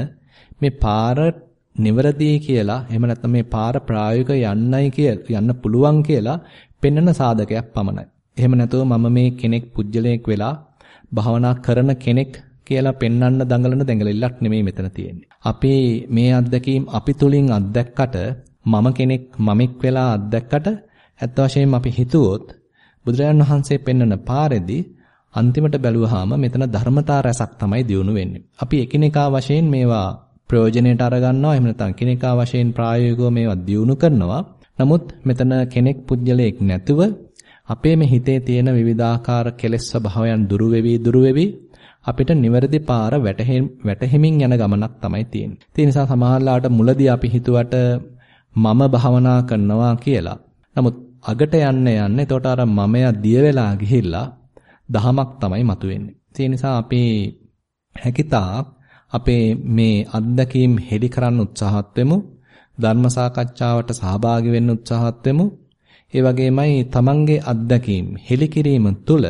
මේ පාර නිවරදී කියලා එහෙම නැත්නම් මේ පාර ප්‍රායෝගික යන්නයි කියලා යන්න පුළුවන් කියලා පෙන්වන සාධකයක් පමණයි. එහෙම නැතුව මම මේ කෙනෙක් පුජ්‍යලයක් වෙලා භාවනා කරන කෙනෙක් කියලා පෙන්වන්න දඟලන දඟලෙල්ලක් නෙමෙයි මෙතන තියෙන්නේ. අපි මේ අත්දැකීම් අපි තුලින් අත්දැක්කට මම කෙනෙක් මමෙක් වෙලා අත්දැක්කට ඇත්ත වශයෙන්ම අපි හිතුවොත් බුදුරජාණන් වහන්සේ පෙන්වන පාරේදී අන්තිමට බැලුවාම මෙතන ධර්මතා රසක් තමයි දියුණු වෙන්නේ. අපි එකිනෙකා වශයෙන් මේවා ප්‍රයෝජනෙට අරගන්නවා එහෙම නැත්නම් කෙනෙක්ා වශයෙන් ප්‍රායෝගිකව මේවා දියුණු කරනවා. නමුත් මෙතන කෙනෙක් පුජ්‍යලයක් නැතුව අපේ මේ හිතේ තියෙන විවිධාකාර කෙලෙස් ස්වභාවයන් දුරු වෙවි දුරු වෙවි අපිට නිවැරදි පාර වැටහෙමින් යන ගමනක් තමයි තියෙන්නේ. ඒ නිසා සමහරලාට මුලදී අපි හිතුවට මම භවනා කරනවා කියලා. නමුත් අගට යන්න යන්න එතකොට අර මමයා දිය වෙලා ගිහිල්ලා දහමක් තමයි මතුවෙන්නේ. ඒ නිසා අපි හැකිතාක් අපේ මේ අත්දැකීම් හෙළි කරන්න උත්සාහත් වෙමු. ධර්ම සාකච්ඡාවට සහභාගී වෙන්න උත්සාහත් වෙමු. ඒ වගේමයි තමන්ගේ අත්දැකීම් හෙළි කිරීම තුළ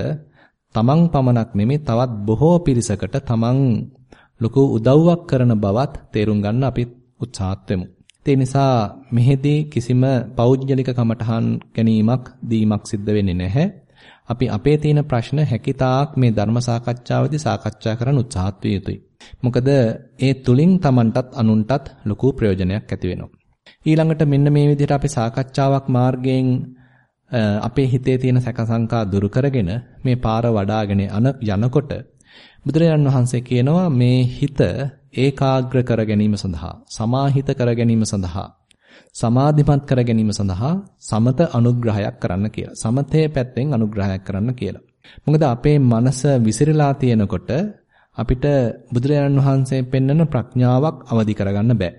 තමන් පමණක් නෙමෙයි තවත් බොහෝ පිරිසකට තමන් ලොකු උදව්වක් කරන බවත් තේරුම් ගන්න අපි උත්සාහත් වෙමු. ඒ නිසා මෙහිදී කිසිම පෞද්ගලික කමටහන් ගැනීමක් දීමක් සිද්ධ වෙන්නේ නැහැ. අපි අපේ තියෙන ප්‍රශ්න හැකිතාක් මේ ධර්ම සාකච්ඡාවේදී සාකච්ඡා කරන්න උත්සාහත් විය යුතුයි. මොකද ඒ තුලින් Tamanටත් අනුන්ටත් ලොකු ප්‍රයෝජනයක් ඇති වෙනවා. ඊළඟට මෙන්න මේ විදිහට අපි සාකච්ඡාවක් මාර්ගයෙන් අපේ හිතේ තියෙන සැකසංකා දුරු කරගෙන මේ පාර වඩාගෙන යනකොට බුදුරජාන් වහන්සේ කියනවා මේ හිත ඒකාග්‍ර කර ගැනීම සඳහා සමාහිත කර ගැනීම සඳහා සමාධිමත් කර ගැනීම සඳහා සමත අනුග්‍රහයක් කරන්න කියලා. සමතේ පැත්තෙන් අනුග්‍රහයක් කරන්න කියලා. මොකද අපේ මනස විසිරලා තියෙනකොට අපිට බුදුරජාණන් වහන්සේ පෙන්වන ප්‍රඥාවක් අවදි කරගන්න බෑ.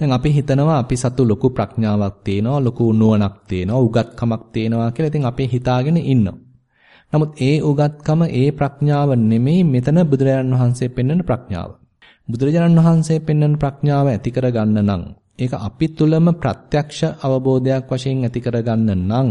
දැන් අපි හිතනවා අපි සතු ලොකු ප්‍රඥාවක් තියෙනවා, ලොකු නුවණක් තියෙනවා, උගත්කමක් තියෙනවා කියලා. ඉතින් අපි හිතාගෙන ඉන්නවා. නමුත් ඒ උගත්කම ඒ ප්‍රඥාව නෙමෙයි මෙතන බුදුරජාණන් වහන්සේ පෙන්වන ප්‍රඥාව. බුදුරජාණන් වහන්සේ පෙන්වන ප්‍රඥාව ඇති කරගන්න නම් ඒක අපි තුලම ප්‍රත්‍යක්ෂ අවබෝධයක් වශයෙන් ඇති කරගන්න නම්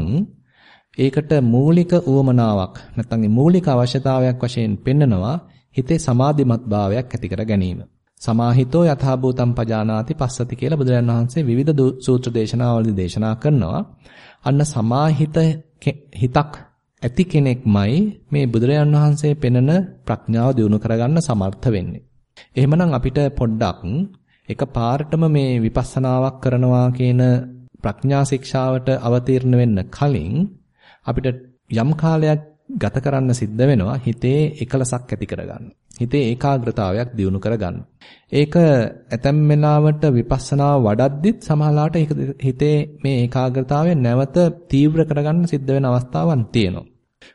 ඒකට මූලික උවමනාවක් නැත්නම් මූලික අවශ්‍යතාවයක් වශයෙන් පෙන්නනවා හිතේ සමාධිමත් භාවයක් ඇති කර ගැනීම. සමාහිතෝ යථා භූතම් පජානාති පස්සති කියලා බුදුරජාණන් වහන්සේ විවිධ සූත්‍ර දේශනාවලදී දේශනා කරනවා. අන්න සමාහිත හිතක් ඇති කෙනෙක්මයි මේ බුදුරජාණන් වහන්සේ පෙන්වන ප්‍රඥාව දියුණු කරගන්න සමර්ථ වෙන්නේ. එහෙමනම් අපිට පොඩ්ඩක් එක පාරටම මේ විපස්සනාවක් කරනවා කියන ප්‍රඥා ශික්ෂාවට අවතීර්ණ වෙන්න කලින් අපිට යම් කාලයක් ගත කරන්න සිද්ධ වෙනවා හිතේ එකලසක් ඇති කරගන්න. හිතේ ඒකාග්‍රතාවයක් දියුණු කරගන්න. ඒක ඇතැම් වෙලාවට විපස්සනාව වඩද්දිත් සමහරලාට හිතේ මේ ඒකාග්‍රතාවය නැවත තීව්‍ර කරගන්න සිද්ධ වෙන අවස්ථාවන් තියෙනවා.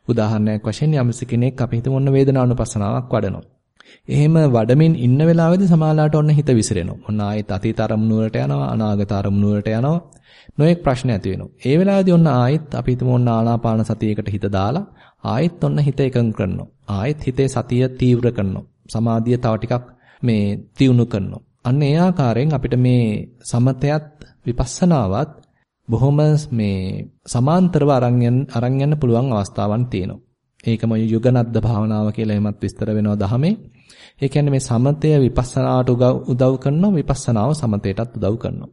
උදාහරණයක් වශයෙන් යම්සි කෙනෙක් අපි හිතමු ඔන්න වේදනානුපස්සනාවක් වඩනවා. එහෙම වඩමින් ඉන්න වෙලාවෙදී සමාලාට ඔන්න හිත විසිරෙනවා. ඔන්න ආයෙත් අතීත අරමුණු වලට යනවා, අනාගත අරමුණු වලට යනවා. නොඑක් ප්‍රශ්න ඇති වෙනවා. ඒ වෙලාවේදී ඔන්න ආයෙත් අපි හිතමු ඔන්න ආනාපාන සතියේකට හිත දාලා ආයෙත් ඔන්න හිත එකඟ කරනවා. ආයෙත් හිතේ සතිය තීව්‍ර කරනවා. සමාධිය තව ටිකක් මේ තියුණු කරනවා. අන්න ඒ ආකාරයෙන් අපිට මේ සමතයත් විපස්සනාවත් බොහොම මේ සමාන්තරව අරන් යන්න පුළුවන් අවස්ථාවන් තියෙනවා. ඒකම යුගනද්ද භාවනාව කියලා එමත් විස්තර වෙනවා දහමේ. ඒ කියන්නේ මේ සමතය විපස්සනාට උදව් කරනවා විපස්සනාව සමතයටත් උදව් කරනවා.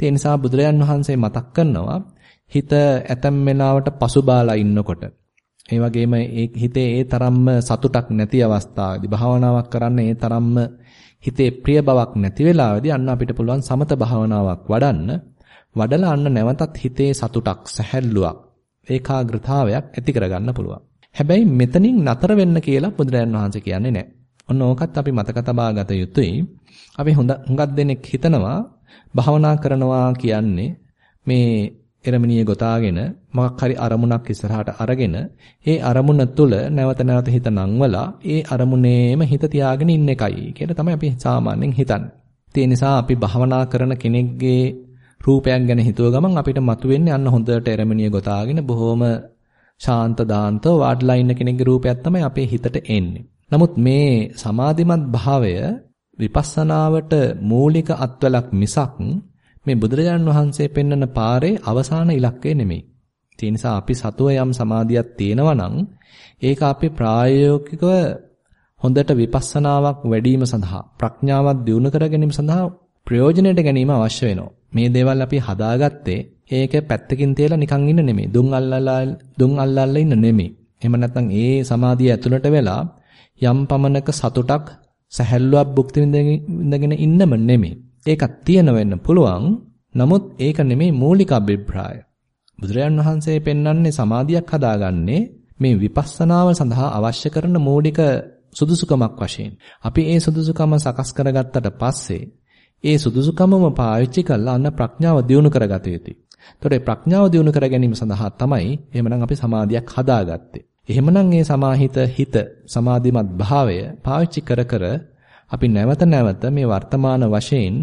ඒ නිසා බුදුරජාන් වහන්සේ මතක් කරනවා හිත ඇතැම් වෙලාවට පසුබාලා ඉන්නකොට ඒ වගේම ඒ හිතේ ඒ තරම්ම සතුටක් නැති අවස්ථාවේදී භාවනාවක් කරන්න ඒ තරම්ම හිතේ ප්‍රිය බවක් නැති වෙලාවේදී අන්න අපිට පුළුවන් සමත භාවනාවක් වඩන්න වඩලා අන්න නැවතත් හිතේ සතුටක් සැහැල්ලුවක් ඒකාග්‍රතාවයක් ඇති කරගන්න පුළුවන්. හැබැයි මෙතනින් නතර වෙන්න කියලා බුදුරජාණන් වහන්සේ කියන්නේ නැහැ. ඔන්න ඕකත් අපි මතක තබා ගත යුතුයි. අපි හොඳ හුඟක් දෙනෙක් හිතනවා භාවනා කරනවා කියන්නේ මේ එරමිනිය ගොතාගෙන මොකක් හරි අරමුණක් ඉස්සරහට අරගෙන ඒ අරමුණ තුල නැවත නැවත හිත නංවලා ඒ අරමුණේම හිත තියාගෙන ඉන්න එකයි කියලා තමයි අපි සාමාන්‍යයෙන් හිතන්නේ. ඒ නිසා අපි භාවනා කරන කෙනෙක්ගේ රූපයක් ගැන හිතුව ගමන් අපිට මතුවෙන්නේ අන්න හොඳට එරමිනිය ගොතාගෙන බොහොම ශාන්ත දාන්තව වාඩිලා ඉන්න කෙනෙක්ගේ රූපයක් තමයි අපේ හිතට එන්නේ. නමුත් මේ සමාධිමත් භාවය විපස්සනාවට මූලික අත්වලක් මිසක් මේ බුදුරජාණන් වහන්සේ පෙන්වන පාරේ අවසාන ඉලක්කය නෙමෙයි. ඒ නිසා අපි සතුව යම් සමාධියක් තියෙනවා නම් ඒක අපි ප්‍රායෝගිකව හොඳට විපස්සනාවක් වැඩිම සඳහා ප්‍රඥාවක් දියුණු කර ගැනීම සඳහා ප්‍රයෝජනයට ගැනීම අවශ්‍ය වෙනවා. මේ දේවල් අපි හදාගත්තේ ඒක පැත්තකින් තියලා නිකන් ඉන්න නෙමෙයි. දුන් අල්ලලා දුන් අල්ලල්ලා ඉන්න නෙමෙයි. එහෙම නැත්නම් ඒ සමාධිය ඇතුළට වෙලා යම් පමණක සතුටක් සැහැල්ලුවක් භුක්ති විඳගෙන ඉන්නම නෙමෙයි. ඒකක් තියෙන වෙන්න පුළුවන්. නමුත් ඒක නෙමෙයි මූලික අභිප්‍රාය. බුදුරජාන් වහන්සේ පෙන්වන්නේ සමාධියක් හදාගන්නේ මේ විපස්සනාව සඳහා අවශ්‍ය කරන මූලික සුදුසුකමක් වශයෙන්. අපි ඒ සුදුසුකම සකස් කරගත්තට පස්සේ ඒ සුදුසුකමම පාවිච්චි කරලා අන්න ප්‍රඥාව දියුණු කරගත යුතුයි. එතකොට ප්‍රඥාව දියුණු කර ගැනීම සඳහා තමයි එහෙමනම් අපි සමාධියක් හදාගත්තේ. එහෙමනම් මේ සමාහිත හිත සමාධිමත් භාවය පාවිච්චි කර කර අපි නැවත නැවත මේ වර්තමාන වශයෙන්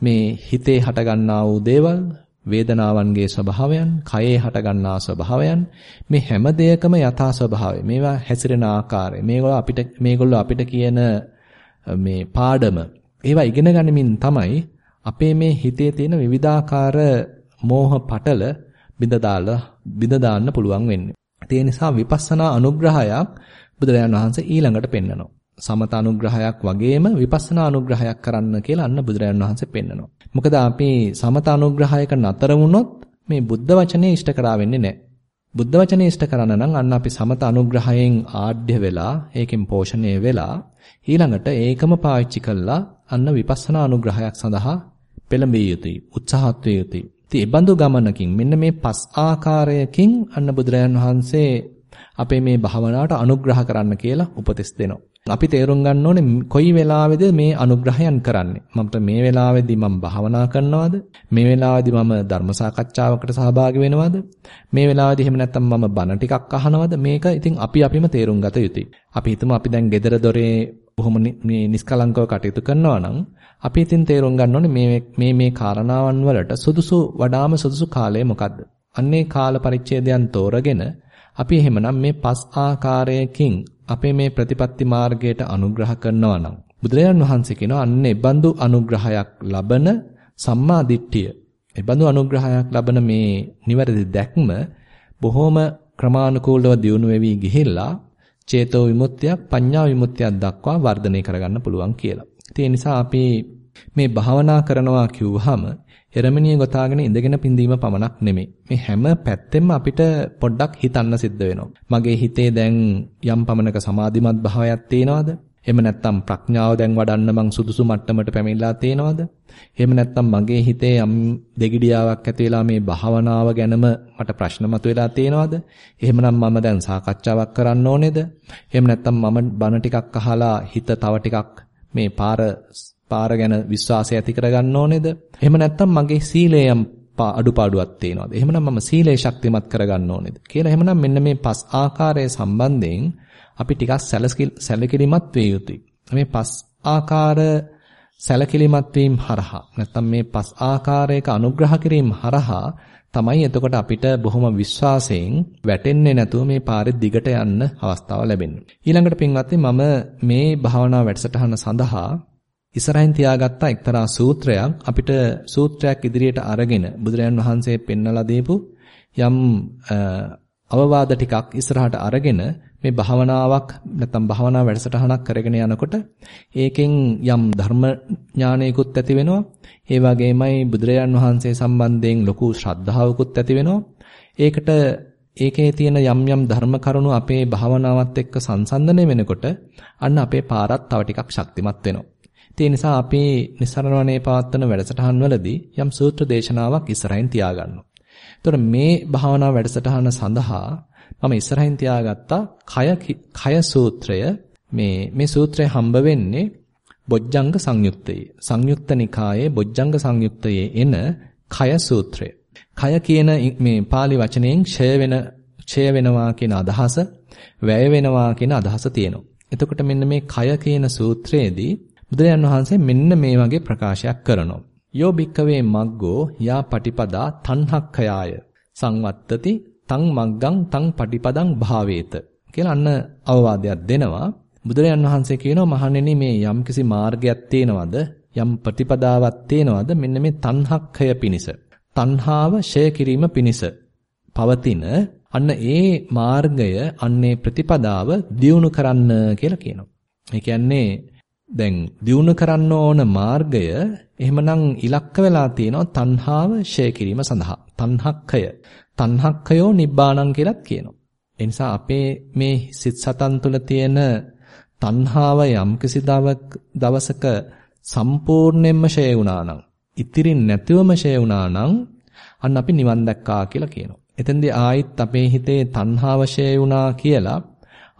මේ හිතේ හටගන්නා වූ දේවල් වේදනාවන්ගේ ස්වභාවයන්, කයේ හටගන්නා ස්වභාවයන් මේ හැම දෙයකම යථා ස්වභාවය. මේවා හැසිරෙන ආකාරය. මේගොල්ලෝ අපිට මේගොල්ලෝ අපිට කියන මේ පාඩම. ඒවා ඉගෙන ගනිමින් තමයි අපේ මේ හිතේ තියෙන විවිධාකාර මෝහ පටල බිඳ දාලා බිඳ දාන්න පුළුවන් වෙන්නේ. ඒ නිසා විපස්සනා අනුග්‍රහයක් බුදුරජාන් වහන්සේ ඊළඟට පෙන්නනවා. සමත අනුග්‍රහයක් වගේම විපස්සනා අනුග්‍රහයක් කරන්න කියලා අන්න බුදුරජාන් වහන්සේ පෙන්නනවා. මොකද අපි සමත අනුග්‍රහයක නතර වුණොත් මේ බුද්ධ වචනේ ඉෂ්ට කරා වෙන්නේ නැහැ. බුද්ධ වචනේ ඉෂ්ට කරන්න නම් අන්න අපි සමත අනුග්‍රහයෙන් ආඩ්‍ය වෙලා ඒකෙන් පෝෂණය වෙලා ඊළඟට ඒකම පාවිච්චි කළා අන්න විපස්සනා අනුග්‍රහයක් සඳහා පෙළඹිය යුතුයි උත්සාහත් වේ යුතුයි. ඉතින් ඒ බඳු ගමනකින් මෙන්න මේ පස් ආකාරයකින් අන්න බුදුරජාන් වහන්සේ අපේ මේ භාවනාවට අනුග්‍රහ කරන්න කියලා උපදෙස් දෙනවා. අපි තේරුම් ගන්න ඕනේ කොයි වෙලාවේද මේ අනුග්‍රහයන් කරන්නේ. මම මේ වෙලාවේදී මම භාවනා කරනවද? මේ වෙලාවේදී මම ධර්ම සාකච්ඡාවකට සහභාගී වෙනවද? මේ වෙලාවේදී එහෙම නැත්නම් මම බණ ටිකක් අහනවද? මේක ඉතින් අපි අපිම තේරුම් ගත යුතුයි. අපි හිතමු අපි දැන් gedara dore බොහොම මේ නිස්කලංකව කටයුතු කරනවා නම් අපි ඉතින් තේරුම් ගන්න ඕනේ මේ මේ මේ කාරණාවන් වලට සුදුසු වඩාම සුදුසු කාලය මොකද්ද? අන්නේ කාල පරිච්ඡේදයන් තෝරගෙන අපි එහෙමනම් මේ පස් ආකාරයකින් අපේ මේ ප්‍රතිපත්ති මාර්ගයට අනුග්‍රහ කරනවා නම් බුදුරජාන් වහන්සේ කියනවා අන්න ඒ බඳු අනුග්‍රහයක් ලබන සම්මා දිට්ඨිය. ඒ බඳු අනුග්‍රහයක් ලබන මේ නිවැරදි දැක්ම බොහොම ක්‍රමානුකූලව දියුණු වෙවි ගිහිල්ලා චේතෝ විමුක්තියක් පඤ්ඤා විමුක්තියක් දක්වා වර්ධනය කරගන්න පුළුවන් කියලා. ඒ නිසා අපි මේ භාවනා කරනවා කිව්වහම එරමිනිය ගොතාගෙන ඉඳගෙන පින්දීම පමණක් නෙමෙයි. මේ හැම පැත්තෙම අපිට පොඩ්ඩක් හිතන්න සිද්ධ වෙනවා. මගේ හිතේ දැන් යම් පමණක සමාධිමත් භාවයක් තියෙනවද? එහෙම නැත්නම් ප්‍රඥාව දැන් වඩන්න මං සුදුසු මට්ටමට පැමිණලා තියෙනවද? එහෙම නැත්නම් මගේ හිතේ යම් දෙගිඩියාවක් ඇති වෙලා මේ භාවනාව ගැනම මට ප්‍රශ්න මතුවලා තියෙනවද? එහෙමනම් මම දැන් සාකච්ඡාවක් කරන්න ඕනේද? එහෙම නැත්නම් මම බණ ටිකක් අහලා හිත තව ටිකක් මේ පාර පාර ගැන විශ්වාසය ඇති කරගන්න ඕනේද? එහෙම නැත්නම් මගේ සීලය යම් අඩුපාඩුවක් තියෙනවද? එහෙමනම් මම සීලය ශක්තිමත් කරගන්න ඕනේද? කියලා එහෙමනම් මෙන්න මේ පස් ආකාරයේ සම්බන්ධයෙන් අපි ටිකක් සැලකිලිමත් වේ යුතුයි. මේ පස් ආකාර සැලකිලිමත් වීම හරහා නැත්නම් මේ පස් ආකාරයක අනුග්‍රහ කිරීම හරහා තමයි එතකොට අපිට බොහොම විශ්වාසයෙන් වැටෙන්නේ නැතුව මේ පාරේ දිගට යන්න අවස්ථාව ලැබෙන්නේ. ඊළඟට පින්වත්නි මම මේ භාවනා වැඩසටහන සඳහා ඉස්සරහින් තියාගත්ත එක්තරා සූත්‍රයක් අපිට සූත්‍රයක් ඉදිරියට අරගෙන බුදුරජාන් වහන්සේ පෙන්වලා දීපු යම් අවවාද ටිකක් ඉස්සරහට අරගෙන මේ භාවනාවක් නැත්නම් භාවනා වැඩසටහනක් කරගෙන යනකොට ඒකෙන් යම් ධර්ම ඥානයකුත් ඇති වෙනවා. ඒ වගේමයි බුදුරජාන් වහන්සේ සම්බන්ධයෙන් ලොකු ශ්‍රද්ධාවකුත් ඇති වෙනවා. ඒකට ඒකේ තියෙන යම් යම් ධර්ම කරුණු අපේ භාවනාවත් එක්ක සංසන්දනය වෙනකොට අන්න අපේ පාරත් තව ටිකක් ශක්තිමත් වෙනවා. ඒ නිසා අපි නිස්සරණවනේ පවත්වන වැඩසටහන් වලදී යම් සූත්‍ර දේශනාවක් ඉස්සරහින් තියාගන්නවා. එතකොට මේ භාවනා වැඩසටහන සඳහා මම ඉස්සරහින් තියාගත්තා කය කය සූත්‍රය මේ මේ සූත්‍රය හම්බ වෙන්නේ බොජ්ජංග සංයුත්තේ. සංයුත්ත නිකායේ බොජ්ජංග සංයුත්තයේ එන කය සූත්‍රය. කය කියන මේ pāli වචනයෙන් ඡය වෙන ඡය වෙනවා කියන අදහස, වැය වෙනවා කියන අදහස තියෙනවා. එතකොට මෙන්න මේ කය කියන සූත්‍රයේදී බුදුරජාන් වහන්සේ මෙන්න මේ වගේ ප්‍රකාශයක් කරනවා. යෝ භික්කවේ මග්ගෝ යා පටිපදා තණ්හක්ඛයාය සංවත්තති තං මග්ගං තං පටිපදං භාවේත කියලා අන්න අවවාදයක් දෙනවා. බුදුරජාන් වහන්සේ කියනවා මහණෙනි මේ යම්කිසි මාර්ගයක් තේනවද යම් ප්‍රතිපදාවක් තේනවද මෙන්න මේ තණ්හක්ඛය පිනිස. තණ්හාව ෂය කිරීම පිනිස පවතින අන්න ඒ මාර්ගය අන්නේ ප්‍රතිපදාව දියුණු කරන්න කියලා කියනවා. ඒ කියන්නේ දැන් දියුණු කරන්න ඕන මාර්ගය එහෙමනම් ඉලක්ක වෙලා තියෙනවා තණ්හාව ෂය කිරීම සඳහා. තණ්හක්කය. තණ්හක්කයෝ නිබ්බාණං කියලත් කියනවා. ඒ නිසා අපේ මේ සිත් සතන් තුළ තියෙන තණ්හාව යම්කිසි දවසක සම්පූර්ණයෙන්ම ෂය වුණා නම්, ඉතිරි නැතිවම ෂය වුණා නම් අන්න අපි නිවන් දැක්කා කියලා කියනවා. එතෙන්දී ආයිත් අපේ හිතේ තණ්හාව ෂය වුණා කියලා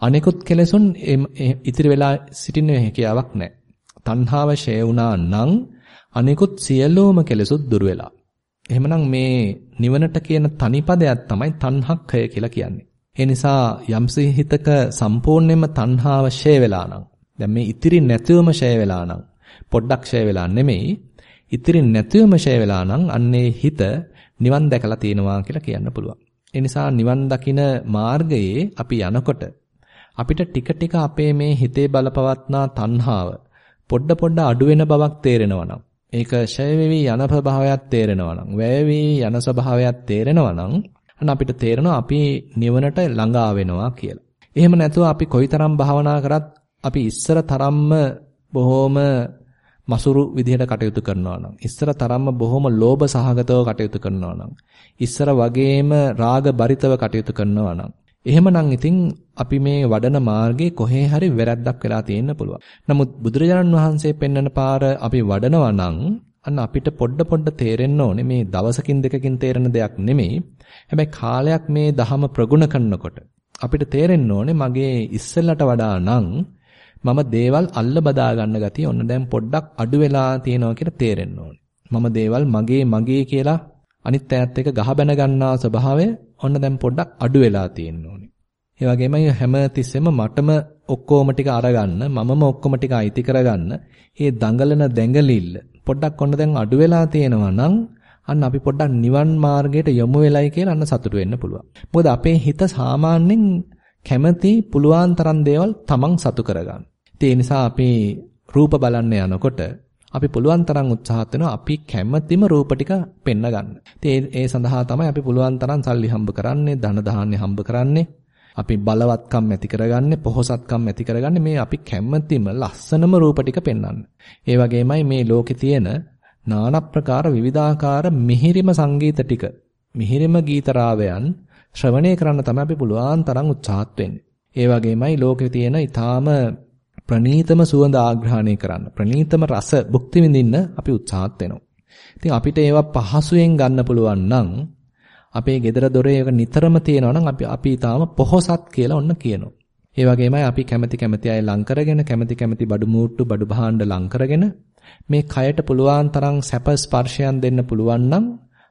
අනෙකුත් කෙලෙසුන් ඉතිරි වෙලා සිටින්න හැකියාවක් නැහැ. තණ්හාව ෂේ වුණා නම් අනෙකුත් සියලුම කෙලෙසුත් දුර වෙලා. එහෙමනම් මේ නිවනට කියන තනිපදයක් තමයි තණ්හක්ඛය කියලා කියන්නේ. ඒ නිසා යම්සි හිතක සම්පූර්ණයෙන්ම තණ්හාව ෂේ වෙලා නම් දැන් මේ ඉතිරි නැතිවම ෂේ වෙලා නම් පොඩ්ඩක් ෂේ වෙලා නෙමෙයි ඉතිරි නැතිවම ෂේ වෙලා නම් අන්නේ හිත නිවන් දැකලා තියෙනවා කියලා කියන්න පුළුවන්. ඒ නිසා නිවන් දකින මාර්ගයේ අපි යනකොට අපිට ටික ටික අපේ මේ හිතේ බලපවත්නා තණ්හාව පොඩ පොඩ අඩු වෙන බවක් තේරෙනවා නම් ඒක ෂය වෙවි යන ස්වභාවයක් තේරෙනවා නම් වැය වී යන ස්වභාවයක් තේරෙනවා නම් අන්න අපිට තේරෙනවා අපි නිවනට ළඟා වෙනවා කියලා. එහෙම නැතුව අපි කොයිතරම් භාවනා කරත් අපි ඉස්සර තරම්ම බොහොම මසුරු විදිහට කටයුතු කරනවා නම් ඉස්සර තරම්ම බොහොම ලෝභ සහගතව කටයුතු කරනවා නම් ඉස්සර වගේම රාග බරිතව කටයුතු කරනවා නම් එහෙමනම් ඉතින් අපි මේ වඩන මාර්ගයේ කොහේ හරි වැරද්දක් වෙලා තියෙන්න පුළුවන්. නමුත් බුදුරජාණන් වහන්සේ පෙන්වන පාර අපි වඩනවා නම් අන්න අපිට පොඩ පොඩ තේරෙන්න ඕනේ මේ දවසකින් දෙකකින් තේරෙන දෙයක් නෙමෙයි. හැබැයි කාලයක් මේ දහම ප්‍රගුණ කරනකොට අපිට තේරෙන්න ඕනේ මගේ ඉස්සෙල්ලට වඩා නම් මම දේවල් අල්ල බදා ගන්න ගතිය ඔන්න දැන් පොඩ්ඩක් අඩු වෙලා තියෙනවා කියලා තේරෙන්න ඕනේ. මම දේවල් මගේ මගේ කියලා අනිත් ඈත් එක ගහ බැන ගන්නා ස්වභාවය ඔන්න දැන් පොඩ්ඩක් අඩු වෙලා තියෙන්න ඕනේ. ඒ වගේමයි හැම තිස්සෙම මටම ඔක්කොම ටික අරගන්න මමම ඔක්කොම ටික අයිති කරගන්න මේ දඟලන දැඟලිල්ල පොඩ්ඩක් ඔන්න දැන් අඩු වෙලා තියෙනවා නම් අන්න අපි පොඩ්ඩක් නිවන් මාර්ගයට යොමු වෙලයි කියලා අන්න සතුටු වෙන්න පුළුවන්. මොකද අපේ හිත සාමාන්‍යයෙන් කැමති පුලුවන් තරම් දේවල් තමන් සතු කරගන්න. ඒ නිසා අපි රූප බලන්න යනකොට අපි පුළුවන් තරම් උත්සාහත් වෙනවා අපි කැමැතිම රූප ටික පෙන්න ගන්න. ඉතින් ඒ සඳහා තමයි අපි පුළුවන් තරම් සල්ලි හම්බ කරන්නේ, ධන ධාන්‍ය හම්බ කරන්නේ. අපි බලවත්කම් ඇති කරගන්නේ, පොහොසත්කම් ඇති කරගන්නේ මේ අපි කැමැතිම ලස්සනම රූප ටික පෙන්වන්න. ඒ වගේමයි මේ ලෝකේ තියෙන নানা ප්‍රකාර විවිධාකාර මිහිරිම සංගීත ටික, මිහිරිම ගීත රාවයන් ශ්‍රවණය කරන්න තමයි අපි පුළුවන් තරම් උත්සාහත් වෙන්නේ. ඒ වගේමයි ලෝකේ තියෙන ඊටාම ප්‍රණීතම සුවඳ ආග්‍රහණය කරන්න ප්‍රණීතම රස භුක්ති විඳින්න අපි උත්සාහත් වෙනවා. ඉතින් අපිට ඒවා පහසුවෙන් ගන්න පුළුවන් නම් අපේ gedara dore එක නිතරම තියෙනවා නම් අපි අපි ඊටාම පොහොසත් කියලා ඔන්න කියනවා. ඒ වගේමයි අපි කැමැති කැමැති අය ලං කරගෙන කැමැති කැමැති බඩු මූට්ටු බඩු භාණ්ඩ ලං කරගෙන මේ කයට පුළුවන් තරම් සැප ස්පර්ශයන් දෙන්න පුළුවන් නම්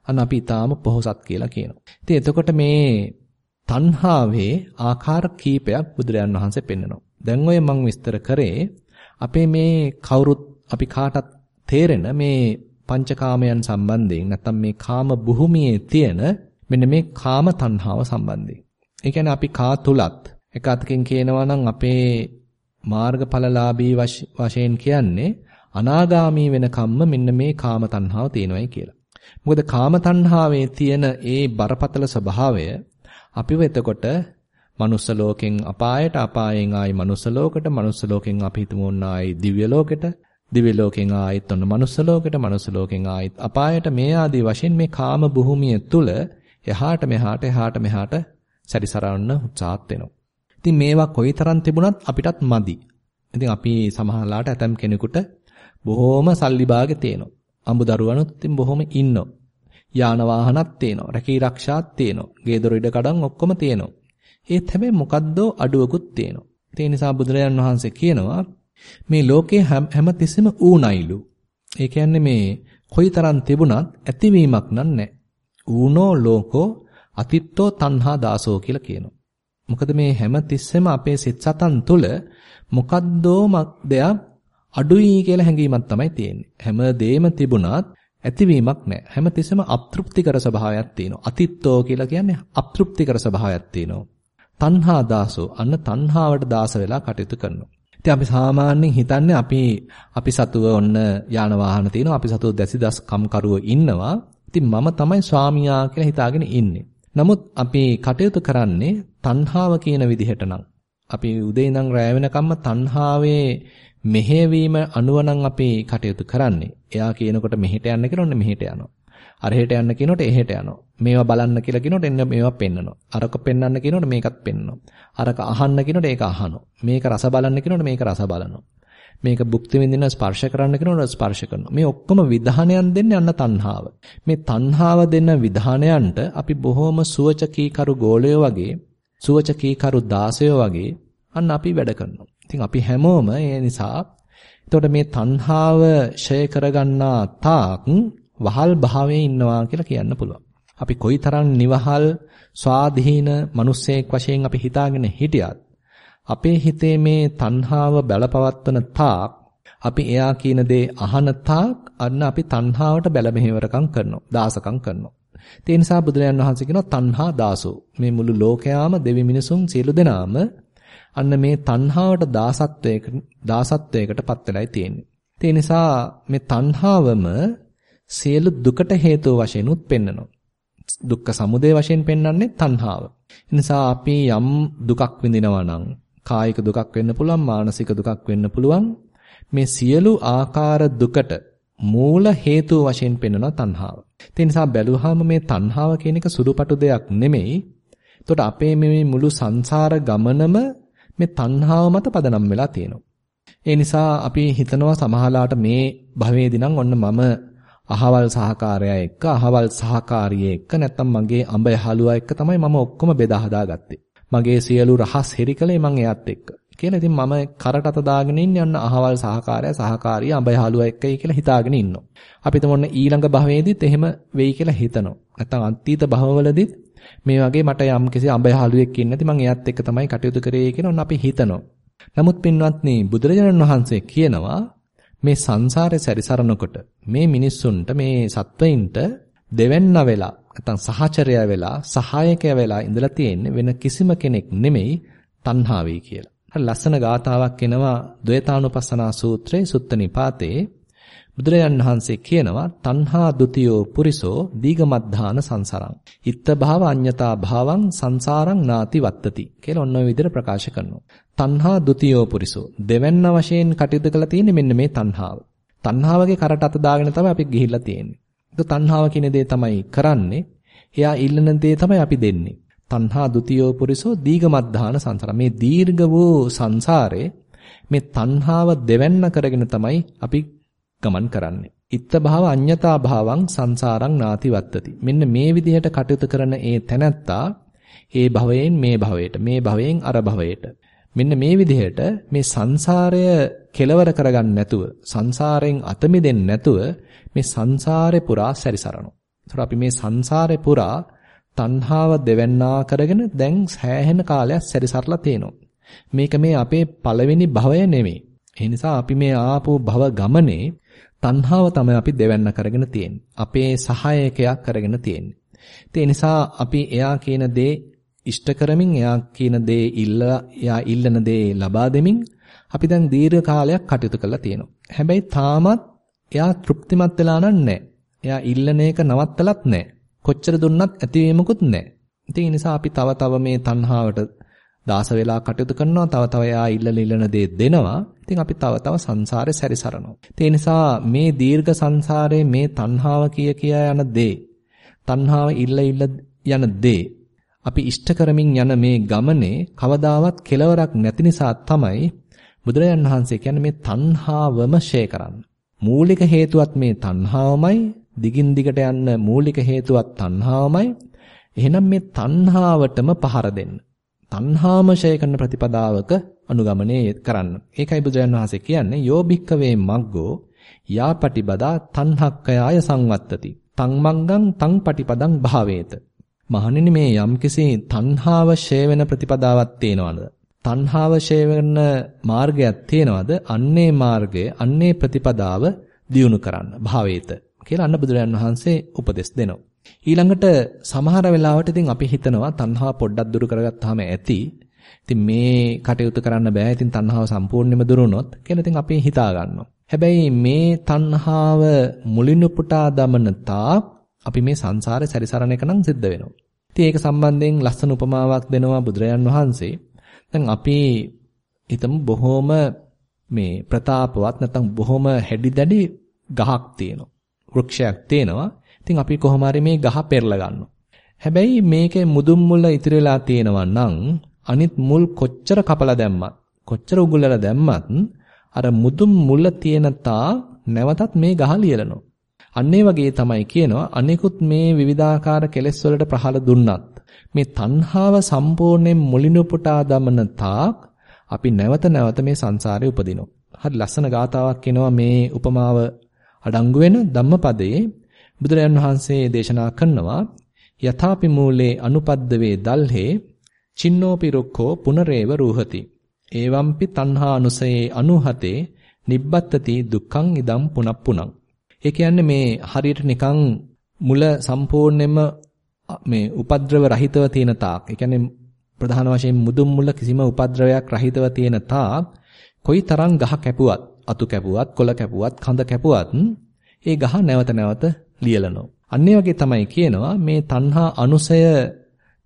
අන්න අපි ඊටාම පොහොසත් කියලා කියනවා. ඉතින් එතකොට මේ තණ්හාවේ ආකාර කීපයක් බුදුරයන් වහන්සේ පෙන්වනවා. දැන් ඔය මම විස්තර කරේ අපේ මේ කවුරුත් අපි කාටත් තේරෙන මේ පංචකාමයන් සම්බන්ධයෙන් නැත්නම් මේ කාම බුහුමියේ තියෙන මෙන්න මේ කාම තණ්හාව සම්බන්ධයෙන්. ඒ කියන්නේ අපි කා තුලත් එක අතකින් කියනවා නම් අපේ මාර්ගඵලලාභී වශයෙන් කියන්නේ අනාගාමී වෙනකම්ම මෙන්න මේ කාම තණ්හාව තියෙනවායි කියලා. මොකද කාම තණ්හාවේ තියෙන ඒ බරපතල ස්වභාවය අපිව එතකොට මනුස්ස ලෝකෙන් අපායට අපායෙන් ආයි මනුස්ස ලෝකෙට මනුස්ස ලෝකෙන් අපි හිතමු ආයි දිව්‍ය ලෝකෙට දිව්‍ය ලෝකෙන් ආයිත් ඔන්න මනුස්ස ලෝකෙට මනුස්ස ලෝකෙන් ආයිත් අපායට මේ ආදී වශයෙන් මේ කාම භූමිය තුල එහාට මෙහාට එහාට මෙහාට සැරිසරවන්න උත්සාහත් වෙනවා. ඉතින් මේවා කොයිතරම් තිබුණත් අපිටත් මදි. ඉතින් අපි සමහරලාට ඇතම් කෙනෙකුට බොහොම සල්ලි භාගෙ තියෙනවා. අඹ දරුවනුත් ඉතින් බොහොම ඉන්නවා. යාන වාහනත් තියෙනවා. රැකී රක්ෂාත් තියෙනවා. ගේ දොර ඉඩ කඩම් ඔක්කොම තියෙනවා. ඒත් හැබැයි මොකද්ද අඩුවකුත් තියෙනවා. ඒ නිසා බුදුරජාන් වහන්සේ කියනවා මේ ලෝකේ හැම තිස්සෙම ඌණයිලු. ඒ කියන්නේ මේ කොයිතරම් තිබුණත් ඇතිවීමක් නන්නේ. ඌනෝ ලෝකෝ අතිත්තෝ තණ්හා දාසෝ කියලා කියනවා. මොකද මේ හැම තිස්සෙම අපේ සිත් සතන් තුළ මොකද්දෝ දෙයක් අඩුයි කියලා හැඟීමක් තමයි තියෙන්නේ. හැම දෙයක්ම තිබුණත් ඇතිවීමක් නැහැ. හැම තිස්සෙම අප්‍තෘප්තිකර ස්වභාවයක් තියෙනවා. අතිත්තෝ කියලා කියන්නේ අප්‍තෘප්තිකර ස්වභාවයක් තියෙනවා. තණ්හා දාසෝ අන්න තණ්හාවට දාස වෙලා කටයුතු කරනවා. ඉතින් අපි සාමාන්‍යයෙන් හිතන්නේ අපි අපි සතුව ඔන්න යාන වාහන තියෙනවා අපි සතුව දැසිදස් කම්කරුව ඉන්නවා. ඉතින් මම තමයි ස්වාමියා කියලා හිතාගෙන ඉන්නේ. නමුත් අපි කටයුතු කරන්නේ තණ්හාව කියන විදිහට නම්. අපි උදේ ඉඳන් රැය වෙනකම්ම තණ්හාවේ මෙහෙවීම අනුව නම් අපි කටයුතු කරන්නේ. එයා කියනකොට මෙහෙට යන්න කියලා ඔන්න මෙහෙට යනවා. අරහෙට යන්න කියනකොට එහෙට යනවා. මේවා බලන්න කියලා කියනකොට එන්න මේවා පෙන්නනවා. අරක පෙන්වන්න කියනකොට මේකත් පෙන්නනවා. අරක අහන්න කියනකොට ඒක අහනවා. මේක රස බලන්න කියනකොට මේක රස බලනවා. මේක භුක්ති විඳින ස්පර්ශ කරන්න කියනකොට ස්පර්ශ කරනවා. මේ ඔක්කොම විධානයන් දෙන්නේ අන්න තණ්හාව. මේ තණ්හාව දෙන විධානයන්ට අපි බොහොම සුවචකීකරු ගෝලයෝ වගේ, සුවචකීකරු දාසයෝ වගේ අන්න අපි වැඩ කරනවා. ඉතින් අපි හැමෝම ඒ නිසා එතකොට මේ තණ්හාව ෂය කරගන්නා තාක් වහල් භාවයේ ඉන්නවා කියලා කියන්න පුළුවන්. අපි කොයිතරම් නිවහල් ස්වාධීන මිනිස්සෙක් වශයෙන් අපි හිතාගෙන හිටියත් අපේ හිතේ මේ තණ්හාව බලපවත්වන තාක් අපි එයා කියන දේ අහන තාක් අන්න අපි තණ්හාවට බැල මෙහෙවරකම් කරනවා දාසකම් කරනවා. ඒ නිසා බුදුරජාණන් වහන්සේ කියනවා තණ්හා දාසෝ. මේ මුළු ලෝකයාම දෙවි මිනිසුන් සියලු දෙනාම අන්න මේ තණ්හාවට දාසත්වයකට දාසත්වයකටපත් වෙලයි තියෙන්නේ. ඒ නිසා මේ තණ්හාවම සියලු දුකට හේතුව වශයෙන් උත් පෙන්නනවා. දුක්ඛ සමුදය වශයෙන් පෙන්වන්නේ තණ්හාව. නිසා අපි යම් දුකක් විඳිනවා නම් කායික දුකක් වෙන්න පුළුවන් මානසික දුකක් වෙන්න පුළුවන් මේ සියලු ආකාර දුකට මූල හේතුව වශයෙන් පෙන්වන තණ්හාව. ඒ නිසා බැලුවාම මේ තණ්හාව කියන එක සුළුපටු දෙයක් නෙමෙයි. එතකොට අපේ මේ මුළු සංසාර ගමනම මේ තණ්හාව මත පදනම් වෙලා තියෙනවා. ඒ නිසා අපි හිතනවා සමහරලාට මේ භවයේදී නම් ඔන්න මම අහවල් සහකාරයා එක්ක අහවල් සහකාරිය එක්ක නැත්තම් මගේ අඹ යහළුවා එක්ක තමයි මම ඔක්කොම බෙදා හදාගත්තේ. මගේ සියලු රහස් හෙරිකලේ මං එයත් එක්ක. කියලා ඉතින් මම කරට අත දාගෙන ඉන්නේ යන්න අහවල් සහකාරයා සහකාරිය අඹ යහළුවා එක්කයි කියලා හිතාගෙන ඉන්නවා. අපි හිතමු ඔන්න ඊළඟ භවයේදීත් එහෙම වෙයි කියලා හිතනවා. නැත්තම් අතීත භවවලදීත් මේ වගේ මට යම් කිසි අඹ යහළුවෙක් ඉන්නේ නැති මං එයත් එක්ක තමයි කටයුතු කරේ කියලා ඔන්න අපි හිතනවා. නමුත් පින්වත්නි බුදුරජාණන් වහන්සේ කියනවා මේ සංසාරේ සැරිසරනකොට මේ මිනිස්සුන්ට මේ සත්වයින්ට දෙවෙන්න වෙලා නැත්නම් සහචරය වෙලා සහායකය වෙලා ඉඳලා තියෙන්නේ වෙන කිසිම කෙනෙක් නෙමෙයි තණ්හාවයි කියලා. හරි ලස්සන ගාතාවක් එනවා ද්වේතානුපස්සනා සූත්‍රයේ සුත්ත නිපාතේ බුදුරජාන් වහන්සේ කියනවා තණ්හා දුතියෝ පුරිසෝ දීගමද්ධාන සංසාරං. හිත භාව අඤ්‍යතා භාවං සංසාරං නාති වත්තති කියලා ඔන්න ඔය විදිහට ප්‍රකාශ කරනවා. තණ්හා දුතියෝ පුරිසෝ දෙවැන්න වශයෙන් කටයුතු කරලා තියෙන්නේ මෙන්න මේ තණ්හාව. තණ්හාවගේ කරට අත දාගෙන තමයි අපි ගිහිල්ලා තියෙන්නේ. ඒක තණ්හාව කියන දේ තමයි කරන්නේ. එයා ඉල්ලන දේ තමයි අපි දෙන්නේ. තණ්හා දුතියෝ පුරිසෝ දීගමද්ධාන සංසාර. මේ දීර්ඝ වූ සංසාරේ මේ තණ්හාව දෙවැන්න කරගෙන තමයි අපි ගමන් කරන්නේ. ඉත්ත භාව අඤ්ඤතා භාවං සංසාරං නාති වත්තති. මෙන්න මේ විදිහට කටයුතු කරන ඒ තැනැත්තා ඒ භවයෙන් මේ භවයට මේ භවයෙන් අර භවයට මෙන්න මේ විදිහට මේ සංසාරය කෙලවර කරගන්න නැතුව සංසාරයෙන් අත මිදෙන්නේ නැතුව මේ සංසාරේ පුරා සැරිසරනවා. ඒතර අපි මේ සංසාරේ පුරා තණ්හාව දෙවන්නා කරගෙන දැන් සෑහෙන කාලයක් සැරිසරලා තියෙනවා. මේක මේ අපේ පළවෙනි භවය නෙමෙයි. ඒ නිසා අපි මේ ආපු භව ගමනේ තණ්හාව තමයි අපි දෙවන්න කරගෙන තියෙන්නේ. අපේ සහායකයක් කරගෙන තියෙන්නේ. ඒ නිසා අපි එයා කියන දේ ඉෂ්ට කරමින් එයා කියන දේ ඉල්ල එයා ඉල්ලන දේ ලබා දෙමින් අපි දැන් දීර්ඝ කාලයක් කටයුතු කරලා තියෙනවා. හැබැයි තාමත් එයා තෘප්තිමත් වෙලා නැහැ. එයා ඉල්ලන එක නවත්තලත් නැහැ. කොච්චර දුන්නත් ඇතිවීමකුත් නැහැ. ඒ නිසා අපි තව තව මේ තණ්හාවට දාස වෙලා කටයුතු කරනවා තව තව එයා ඉල්ලන ඉල්ලන දේ දෙනවා. ඉතින් අපි තව තව සංසාරේ සැරිසරනවා. ඒ නිසා මේ දීර්ඝ සංසාරේ මේ තණ්හාව කිය කියා යන දේ තණ්හාව ඉල්ල ඉල්ල යන දේ අපි ඉෂ්ට කරමින් යන මේ ගමනේ කවදාවත් කෙලවරක් නැති නිසා තමයි බුදුරජාන් වහන්සේ කියන්නේ මේ තණ්හාවම ෂේ කරන්න. මූලික හේතුවත් මේ තණ්හාවමයි දිගින් දිගට යන්න මූලික හේතුවත් තණ්හාවමයි. එහෙනම් මේ තණ්හාවටම පහර දෙන්න. තණ්හාමශය කරන ප්‍රතිපදාවක අනුගමනය කරන්න. ඒකයි බුදුරජාණන් වහන්සේ කියන්නේ යෝ භික්කවේ මග්ගෝ යාපටිබදා තණ්හක්කයාය සංවත්තති. තං මග්ගං තං පටිපදං භාවේත. මහණෙනි මේ යම්කිසි තණ්හාව ෂය වෙන ප්‍රතිපදාවක් තේනවද? තණ්හාව ෂය වෙන මාර්ගයක් තේනවද? අන්නේ මාර්ගය, අන්නේ ප්‍රතිපදාව දියුණු කරන්න භාවේත කියලා අන්න බුදුරජාණන් වහන්සේ උපදෙස් දෙනවා. ඊළඟට සමහර වෙලාවට ඉතින් අපි හිතනවා තණ්හාව පොඩ්ඩක් දුරු කරගත්තාම ඇති. ඉතින් මේ කටයුතු කරන්න බෑ. ඉතින් තණ්හාව සම්පූර්ණයෙන්ම දුරුනොත් කියලා ඉතින් අපි හිතා ගන්නවා. හැබැයි මේ තණ්හාව මුලින් උපුටා දමන තාක් අපි මේ සංසාරේ සැරිසරන එක නම් සිද්ධ වෙනවා. ඉතින් ඒක සම්බන්ධයෙන් ලස්සන උපමාවක් දෙනවා බුදුරජාන් වහන්සේ. දැන් අපි හිතමු බොහොම මේ ප්‍රතාපවත් නැත්නම් බොහොම හැඩි දැඩි ගහක් තියෙනවා. වෘක්ෂයක් තියෙනවා. ඉතින් අපි කොහොම හරි මේ ගහ පෙරලා ගන්නවා. හැබැයි මේකේ මුදුන් මුල ඉතිරි වෙලා තියෙනවා නම් අනිත් මුල් කොච්චර කපලා දැම්මත් කොච්චර උගුලලා දැම්මත් අර මුදුන් මුල තියෙන තා නැවතත් මේ ගහ ලියලනවා. අන්න වගේ තමයි කියනවා අනිකුත් මේ විවිධාකාර කෙලෙස් වලට ප්‍රහල දුන්නත් මේ තණ්හාව සම්පූර්ණයෙන් මුලිනු පුටා දමන තාක් අපි නැවත නැවත මේ සංසාරේ උපදිනවා. හරි ලස්සන ගාතාවක් එනවා මේ උපමාව අඩංගු වෙන ධම්මපදයේ බුදුරජාන් වහන්සේ දේශනා කරනවා යථාපි මූලේ අනුපද්දවේ දල්හේ චින්නෝපි රුක්ඛෝ පුනරේව රූහති. ඒවම්පි තණ්හානුසයේ අනුහතේ නිබ්බත්තති දුක්ඛං ඉදම් පුනප්පුනං. ඒ කියන්නේ මේ හරියට නිකන් මුල සම්පූර්ණයෙන්ම මේ උපද්‍රව රහිතව තියෙන තාක්. ඒ කියන්නේ ප්‍රධාන වශයෙන් මුදුන් මුල කිසිම උපද්‍රවයක් රහිතව තියෙන තාක් කොයි තරම් ගහ කැපුවත් අතු කැපුවත් කොළ කැපුවත් කඳ කැපුවත් ඒ ගහ නැවත නැවත ලියලනවා. අන්න වගේ තමයි කියනවා මේ තණ්හා අනුසය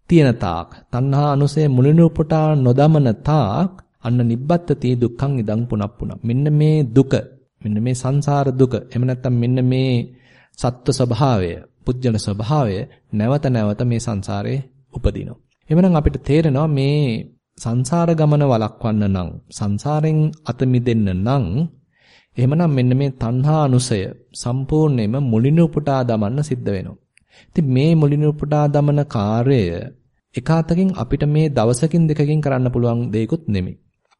තියෙන තාක් තණ්හා අනුසය මුලිනු උපුටා නොදමන තාක් අන්න නිබ්බත්තති දුක්ඛං ඉදං පුනප්පුන. මෙන්න මේ දුක මෙන්න මේ සංසාර දුක එහෙම නැත්නම් මෙන්න මේ සත්ව ස්වභාවය පුජ්‍යල ස්වභාවය නැවත නැවත මේ සංසාරේ උපදිනවා. එhmenan අපිට තේරෙනවා මේ සංසාර ගමන වළක්වන්න නම් සංසාරෙන් අත මිදෙන්න නම් එහෙමනම් මෙන්න මේ තණ්හා අනුසය සම්පූර්ණයෙන්ම මුලිනු උපුටා දමන්න සිද්ධ වෙනවා. ඉතින් මේ මුලිනු උපුටා දමන කාර්යය එකාතකින් අපිට මේ දවසකින් දෙකකින් කරන්න පුළුවන් දෙයක්ුත් නෙමෙයි.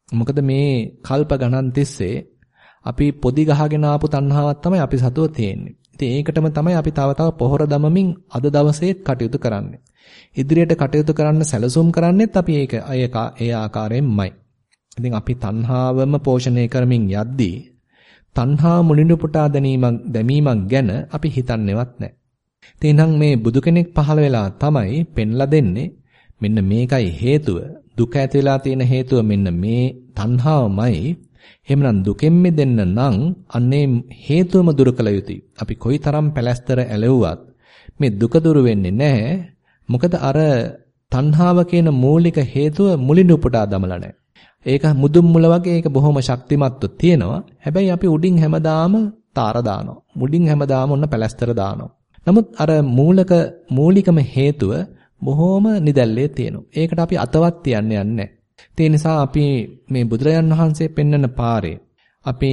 මොකද මේ කල්ප ගණන් තිස්සේ අපි පොදි ගහගෙන ආපු තණ්හාවක් තමයි අපි සතුව තියෙන්නේ. ඉතින් ඒකටම තමයි අපි තව තව පොහොර දමමින් අද දවසේ කටයුතු කරන්නේ. ඉදිරියට කටයුතු කරන්න සැලසුම් කරන්නෙත් අපි ඒක ඒ ආකාරයෙන්මයි. ඉතින් අපි තණ්හාවම පෝෂණය කරමින් යද්දී තණ්හා මුලිනු පුටා දැනීමක් දැමීමක් ගැන අපි හිතන්නේවත් නැහැ. තේනම් මේ බුදු කෙනෙක් පහළ වෙලා තමයි පෙන්ලා දෙන්නේ මෙන්න මේකයි හේතුව. දුක ඇති වෙලා තියෙන හේතුව මෙන්න මේ තණ්හාවමයි. එහෙමනම් දුකෙන් මිදෙන්න නම් අන්නේ හේතුවම දුරු කළ යුතුයි. අපි කොයිතරම් පැලැස්තර ඇලෙව්වත් මේ දුක දුරු වෙන්නේ නැහැ. මොකද අර තණ්හාව කියන මූලික හේතුව මුලින් උපුටා දමලා නැහැ. ඒක මුදුන් මුල වගේ ඒක බොහොම ශක්තිමත්ව තියෙනවා. හැබැයි අපි උඩින් හැමදාම තාර දානවා. මුඩින් හැමදාම ඔන්න පැලැස්තර දානවා. නමුත් අර මූලක මූලිකම හේතුව බොහොම නිදැල්ලේ තියෙනවා. ඒකට අපි අතවත් තියන්න යන්නේ නැහැ. නිසා අපි මේ බුදුරජාන් වහන්සේ පෙන්වන පාරේ අපි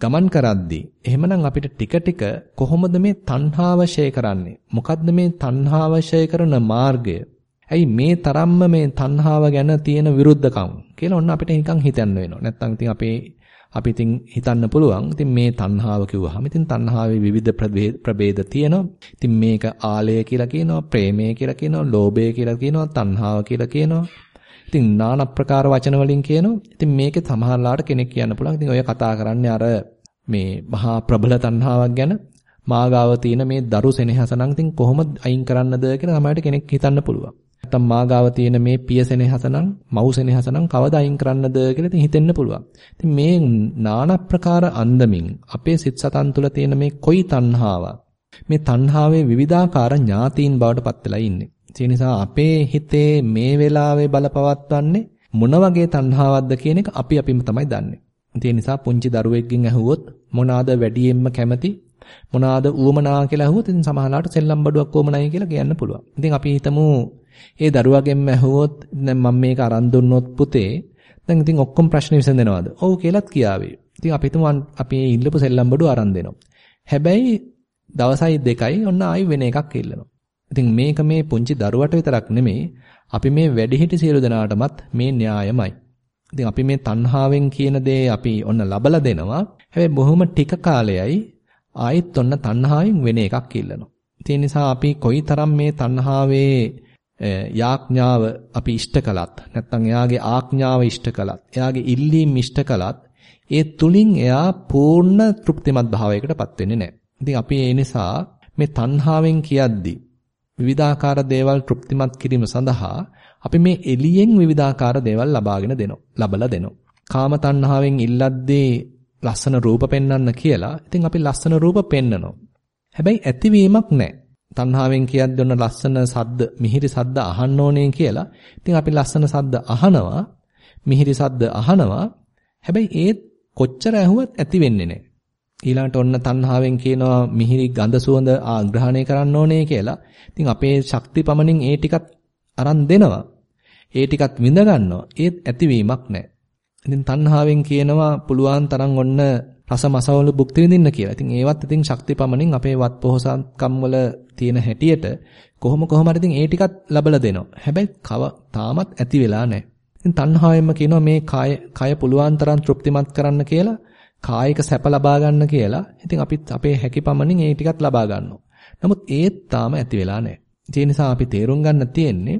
ගමන් කරද්දී එහෙමනම් අපිට ටික ටික කොහොමද මේ තණ්හාව ෂේ කරන්නේ? මොකද්ද මේ තණ්හාව ෂේ කරන මාර්ගය? ඇයි මේ තරම්ම මේ තණ්හාව ගැන තියෙන විරුද්ධකම් කියලා ඔන්න අපිට නිකන් හිතන්න වෙනවා. නැත්තම් ඉතින් අපේ අපි ඉතින් හිතන්න පුළුවන්. ඉතින් මේ තණ්හාව කිව්වහම ඉතින් තණ්හාවේ විවිධ ප්‍රභේද තියෙනවා. ඉතින් මේක ආලය කියලා කියනවා, ප්‍රේමය කියලා කියනවා, ලෝභය කියලා කියනවා, තණ්හාව කියලා කියනවා. ඉතින් নানা ප්‍රකාර වචන වලින් කියනවා. ඉතින් මේකේ සමහරලාට කෙනෙක් කියන්න පුළුවන්. ඉතින් ඔය කතා කරන්නේ අර මේ මහා ප්‍රබල තණ්හාවක් ගැන මාගාව තියෙන මේ දරු සෙනෙහස නම් ඉතින් කොහොමද අයින් කරන්නද කියලා තමයි කෙනෙක් හිතන්න පුළුවන්. නැත්තම් මාගාව තියෙන මේ පිය සෙනෙහස නම් මව් සෙනෙහස නම් කවද අයින් කරන්නද කියලා ඉතින් හිතෙන්න පුළුවන්. ඉතින් මේ নানা ප්‍රකාර අන්දමින් අපේ සිත් සතන් තුළ තියෙන මේ කොයි තණ්හාවක් මේ තණ්හාවේ විවිධාකාර ඥාතීන් බවට පත් වෙලා ඉන්නේ. ඒ නිසා අපේ හිතේ මේ වෙලාවේ බලපවත්වන්නේ මොන වගේ තණ්හාවක්ද කියන එක අපි අපිම තමයි දන්නේ. ඒ නිසා පුංචි දරුවෙක්ගෙන් ඇහුවොත් මොනවාද වැඩියෙන්ම කැමති මොනවාද ඌමනා කියලා ඇහුවොත් ඉතින් සමහරවිට සෙල්ලම් බඩුවක් ඕමනයි කියලා කියන්න පුළුවන්. ඉතින් අපි හිතමු ඒ දරුවගෙන්ම ඇහුවොත් දැන් මම මේක අරන් දුන්නොත් පුතේ දැන් ඉතින් ඔක්කොම ප්‍රශ්න විසඳෙනවද? ඔව් කියලාත් කියාවේ. ඉතින් අපි හිතමු අපි ඉල්ලපු සෙල්ලම් බඩුව අරන් දෙනවා. හැබැයි දවසයි දෙකයි ඔන්න ආයි වෙන එකක් ඉල්ලනවා. ඉතින් මේක මේ පුංචි දරුවට විතරක් නෙමෙයි අපි මේ වැඩිහිටි සියලු දෙනාටමත් මේ න්‍යායමයි. ඉතින් අපි මේ තණ්හාවෙන් කියන දේ අපි ඔන්න ලබලා දෙනවා. හැබැයි බොහොම ටික කාලයයි ආයෙත් ඔන්න තණ්හාවෙන් වෙන එකක් ඉල්ලනවා. ඒ නිසා අපි කොයිතරම් මේ තණ්හාවේ යාඥාව අපි ඉෂ්ට කළත් නැත්නම් එයාගේ ආඥාව ඉෂ්ට කළත් එයාගේ ඉල්ලීම් ඉෂ්ට කළත් ඒ තුලින් එයා පූර්ණ තෘප්තිමත් භාවයකටපත් වෙන්නේ නැහැ. ඉතින් අපි ඒ නිසා මේ තණ්හාවෙන් කියද්දී විවිධාකාර දේවල් තෘප්තිමත් කිරීම සඳහා අපි මේ එළියෙන් විවිධාකාර දේවල් ලබාගෙන දෙනවා. ලබලා දෙනවා. කාම තණ්හාවෙන් ඉල්ලද්දී ලස්සන රූප පෙන්වන්න කියලා. ඉතින් අපි ලස්සන රූප පෙන්නනවා. හැබැයි ඇතිවීමක් නැහැ. තණ්හාවෙන් කියද්දී ඔන්න ලස්සන සද්ද, මිහිරි සද්ද අහන්න ඕනේ කියලා. ඉතින් අපි ලස්සන සද්ද අහනවා, මිහිරි සද්ද අහනවා. හැබැයි ඒත් කොච්චර ඇහුවත් ඇති වෙන්නේ නැහැ. ඊළඟට ඔන්න තණ්හාවෙන් කියනවා මිහිරි ගඳ සුවඳ ආග්‍රහණය කරන්න ඕනේ කියලා. ඉතින් අපේ ශක්ති පමණින් ඒ ටිකත් අරන් දෙනවා. ඒ ටිකත් විඳ ගන්නවා. ඒත් ඇතිවීමක් නැහැ. ඉතින් තණ්හාවෙන් කියනවා පුළුවන් තරම් ඔන්න රස මසවල භුක්ති විඳින්න කියලා. ඉතින් ඒවත් ඉතින් ශක්ති පමණින් අපේ වත් පොහසත්කම් වල තියෙන හැටියට කොහොම කොහම හරි ඉතින් ඒ ටිකත් ලබලා දෙනවා. හැබැයි කව තාමත් ඇති වෙලා නැහැ. ඉතින් තණ්හාවෙන්ම කියනවා මේ කය කය පුළුවන් තරම් තෘප්තිමත් කරන්න කියලා, කායික සැප ලබා ගන්න කියලා. ඉතින් අපිත් අපේ හැකි පමණින් ඒ ටිකත් ලබා ගන්නවා. නමුත් ඒත් තාම ඇති වෙලා නැහැ. ඒ නිසා අපි තේරුම් ගන්න තියෙන්නේ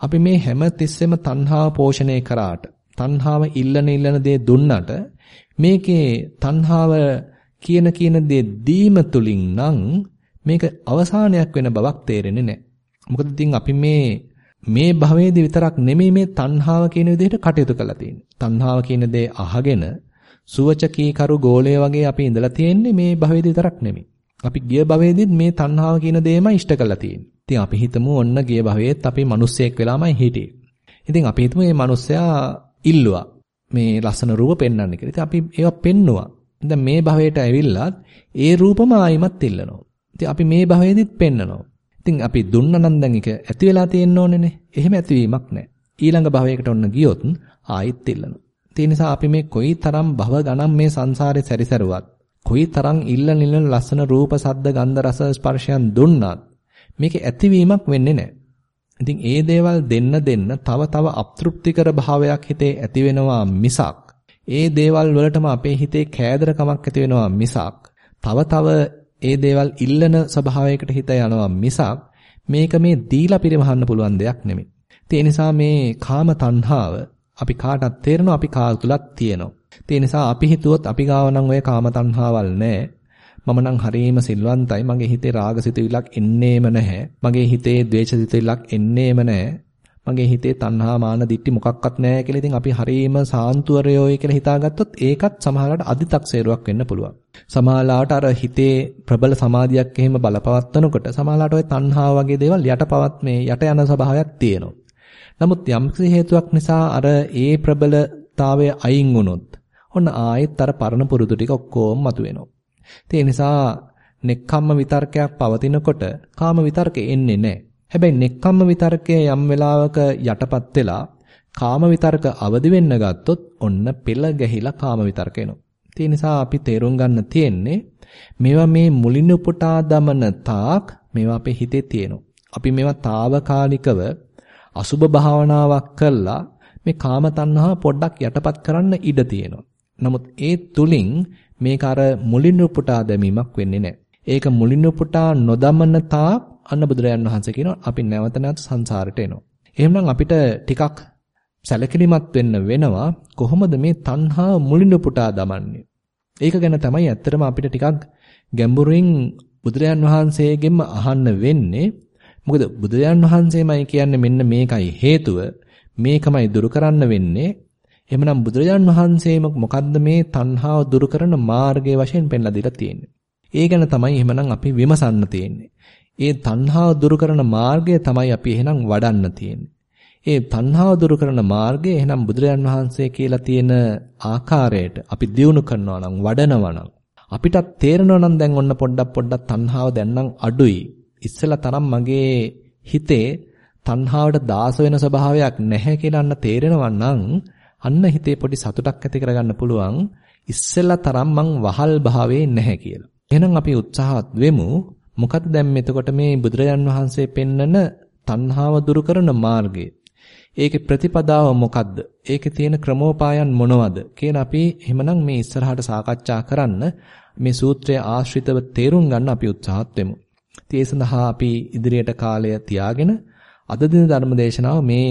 අපි මේ හැම තිස්සෙම තණ්හාව පෝෂණය කරාට තණ්හාව ඉල්ලන ඉල්ලන දේ දුන්නට මේකේ තණ්හාව කියන කියන දේ දීම තුලින් නම් මේක අවසානයක් වෙන බවක් තේරෙන්නේ නැහැ. මොකද ඉතින් අපි මේ මේ භවයේදී විතරක් නෙමෙයි මේ තණ්හාව කියන විදිහට කටයුතු කරලා තියෙන්නේ. තණ්හාව කියන දේ අහගෙන සුවචකී කරු ගෝලය වගේ අපි ඉඳලා තියෙන්නේ මේ භවයේදී විතරක් නෙමෙයි. අපි ගිය භවයේදීත් මේ තණ්හාව කියන දේමයි ඉෂ්ට කරලා තියෙන්නේ. ඉතින් අපි හිතමු ඔන්න ගිය භවයේත් අපි මිනිස්සෙක් වෙලාමයි හිටියේ. ඉතින් අපි හිතමු මේ මිනිස්සයා ඉල්ලුවා මේ ලස්සන රූප පෙන්වන්න කියලා. ඉතින් අපි ඒවා පෙන්නුවා. දැන් මේ භවයට ඇවිල්ලා ඒ රූපම ආයිමත් ඉල්ලනවා. ඉතින් අපි මේ භවයේදීත් පෙන්නනවා. ඉතින් අපි දුන්නා නම් දැන් ඒක ඇති වෙලා තියෙන්න ඕනේනේ. එහෙම ඇතිවීමක් නැහැ. ඊළඟ භවයකට ඔන්න ගියොත් ආයිත් ඉල්ලනවා. ඒ නිසා අපි මේ කොයි තරම් භව ගණන් මේ සංසාරේ සැරිසරුවත් කොයි තරම් ඉල්ල නිලන ලස්සන රූප සද්ද ගන්ධ රස ස්පර්ශයන් දුන්නත් මේකේ ඇතිවීමක් වෙන්නේ නැහැ. ඉතින් ඒ දේවල් දෙන්න දෙන්න තව තව අප්තෘප්තිකර භාවයක් හිතේ ඇති වෙනවා මිසක් ඒ දේවල් වලටම අපේ හිතේ කෑදරකමක් ඇති වෙනවා මිසක් තව තව ඒ දේවල් ඉල්ලන ස්වභාවයකට හිත යනවා මිසක් මේක මේ දීලා පිරිමහන්න පුළුවන් දෙයක් නෙමෙයි. ඒ නිසා මේ කාම තණ්හාව අපි කාටත් තේරෙනවා අපි කා තුලක් තියෙනවා. ඒ නිසා අපි හිතුවොත් අපි ගාව නම් ඔය කාම තණ්හාවල් නැහැ. මම නම් හරීම සිල්වන්තයි. මගේ හිතේ රාගසිතුවිල්ලක් එන්නේම නැහැ. මගේ හිතේ ද්වේෂසිතුවිල්ලක් එන්නේම නැහැ. මගේ හිතේ තණ්හා මාන දිට්ටි මොකක්වත් නැහැ කියලා ඉතින් අපි හරීම සාන්තුවරයෝයි කියලා හිතාගත්තොත් ඒකත් සමහරවිට අදි탁සේරුවක් වෙන්න පුළුවන්. සමහරලාට අර හිතේ ප්‍රබල සමාධියක් එහෙම බලපවත්නකොට සමහරලාට ওই තණ්හා වගේ දේවල් යටපවත් මේ යට යන ස්වභාවයක් තියෙනවා. නමුත් යම්කිසි හේතුවක් නිසා අර ඒ ප්‍රබලතාවය අයින් වුණොත් ඔන්න ආයෙත් අර පරණ පුරුදු ටික ඔක්කොම මතුවෙනවා. ඒ නිසා නෙක්ඛම්ම විතර්කයක් පවතිනකොට කාම විතර්කෙ එන්නේ නැහැ. හැබැයි නෙක්ඛම්ම විතර්කය යම් වෙලාවක යටපත් වෙලා කාම විතර්ක අවදි වෙන්න ගත්තොත් ඔන්න පෙළ ගැහිලා කාම විතර්ක එනවා. ඒ නිසා අපි තේරුම් ගන්න තියෙන්නේ මේවා මේ මුලින් උපුටා දමන තාක් මේවා අපේ හිතේ තියෙනවා. අපි මේවා తాවකාලිකව අසුබ භාවනාවක් කළා මේ කාම තණ්හාව පොඩ්ඩක් යටපත් කරන්න ඉඩ තියෙනවා. නමුත් ඒ තුලින් මේක අර මුලින් උපුටා දැමීමක් වෙන්නේ නැහැ. ඒක මුලින් උපුටා නොදමන තාක් අන්න බුදුරයන් වහන්සේ කියනවා අපි නැවත නැවත සංසාරයට එනවා. එහෙනම් අපිට ටිකක් සැලකිලිමත් වෙන්න වෙනවා කොහොමද මේ තණ්හාව මුලින් උපුටා දමන්නේ. ඒක ගැන තමයි ඇත්තටම අපිට ටිකක් ගැඹුරින් බුදුරයන් වහන්සේගෙන්ම අහන්න වෙන්නේ. මොකද බුදුරයන් වහන්සේමයි කියන්නේ මෙන්න මේකයි හේතුව මේකමයි දුරු කරන්න වෙන්නේ. එහෙමනම් බුදුරජාන් වහන්සේම මොකද්ද මේ තණ්හාව දුරු කරන මාර්ගය වශයෙන් පෙන්ලා දීලා තියෙන්නේ. ඒ ගැන තමයි එහෙමනම් අපි විමසන්න තියෙන්නේ. ඒ තණ්හාව දුරු කරන මාර්ගය තමයි අපි එහෙනම් වඩන්න තියෙන්නේ. ඒ තණ්හාව දුරු කරන මාර්ගය එහෙනම් බුදුරජාන් වහන්සේ කියලා තියෙන ආකාරයට අපි දියුණු කරනවා නම් වඩනවා නම් අපිටත් තේරෙනවා නම් දැන් ඔන්න පොඩ්ඩක් පොඩ්ඩක් තණ්හාව දැන් නම් අඩුයි. ඉස්සෙල්ලා තරම් මගේ හිතේ තණ්හාවට දාස වෙන ස්වභාවයක් නැහැ කියලා අන්න තේරෙනවා නම් අන්න හිතේ පොඩි සතුටක් ඇති කරගන්න පුළුවන් ඉස්සෙල්ලා තරම් මං වහල් භාවයේ නැහැ කියලා. එහෙනම් අපි උත්සාහත් වෙමු මොකද දැන් මෙතකොට මේ බුදුරජාන් වහන්සේ පෙන්නන තණ්හාව දුරු කරන මාර්ගය. ඒකේ ප්‍රතිපදාව මොකද්ද? ඒකේ තියෙන ක්‍රමෝපායන් මොනවද? කියන අපි එහෙමනම් මේ ඉස්සරහට සාකච්ඡා කරන්න මේ සූත්‍රය ආශ්‍රිතව තේරුම් ගන්න අපි උත්සාහත් වෙමු. ඒ සඳහා අපි ඉදිරියට කාලය තියාගෙන අද දින ධර්මදේශනාව මේ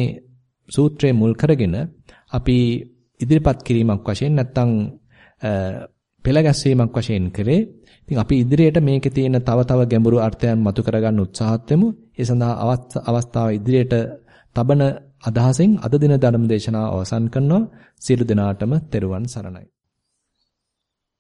සූත්‍රයේ මුල් කරගෙන අපි ඉදිරිපත් කිරීමක් වශයෙන් නැත්නම් පෙළ ගැස්වීමක් වශයෙන් කරේ. ඉතින් අපි ඉදිරියට මේකේ තියෙන තව තව ගැඹුරු අර්ථයන් මතු කරගන්න උත්සාහත් වෙමු. ඒ සඳහා අවස්ථාව ඉදිරියට තබන අදහසින් අද දින ධර්ම දේශනාව අවසන් කරනවා. සියලු දෙනාටම තෙරුවන් සරණයි.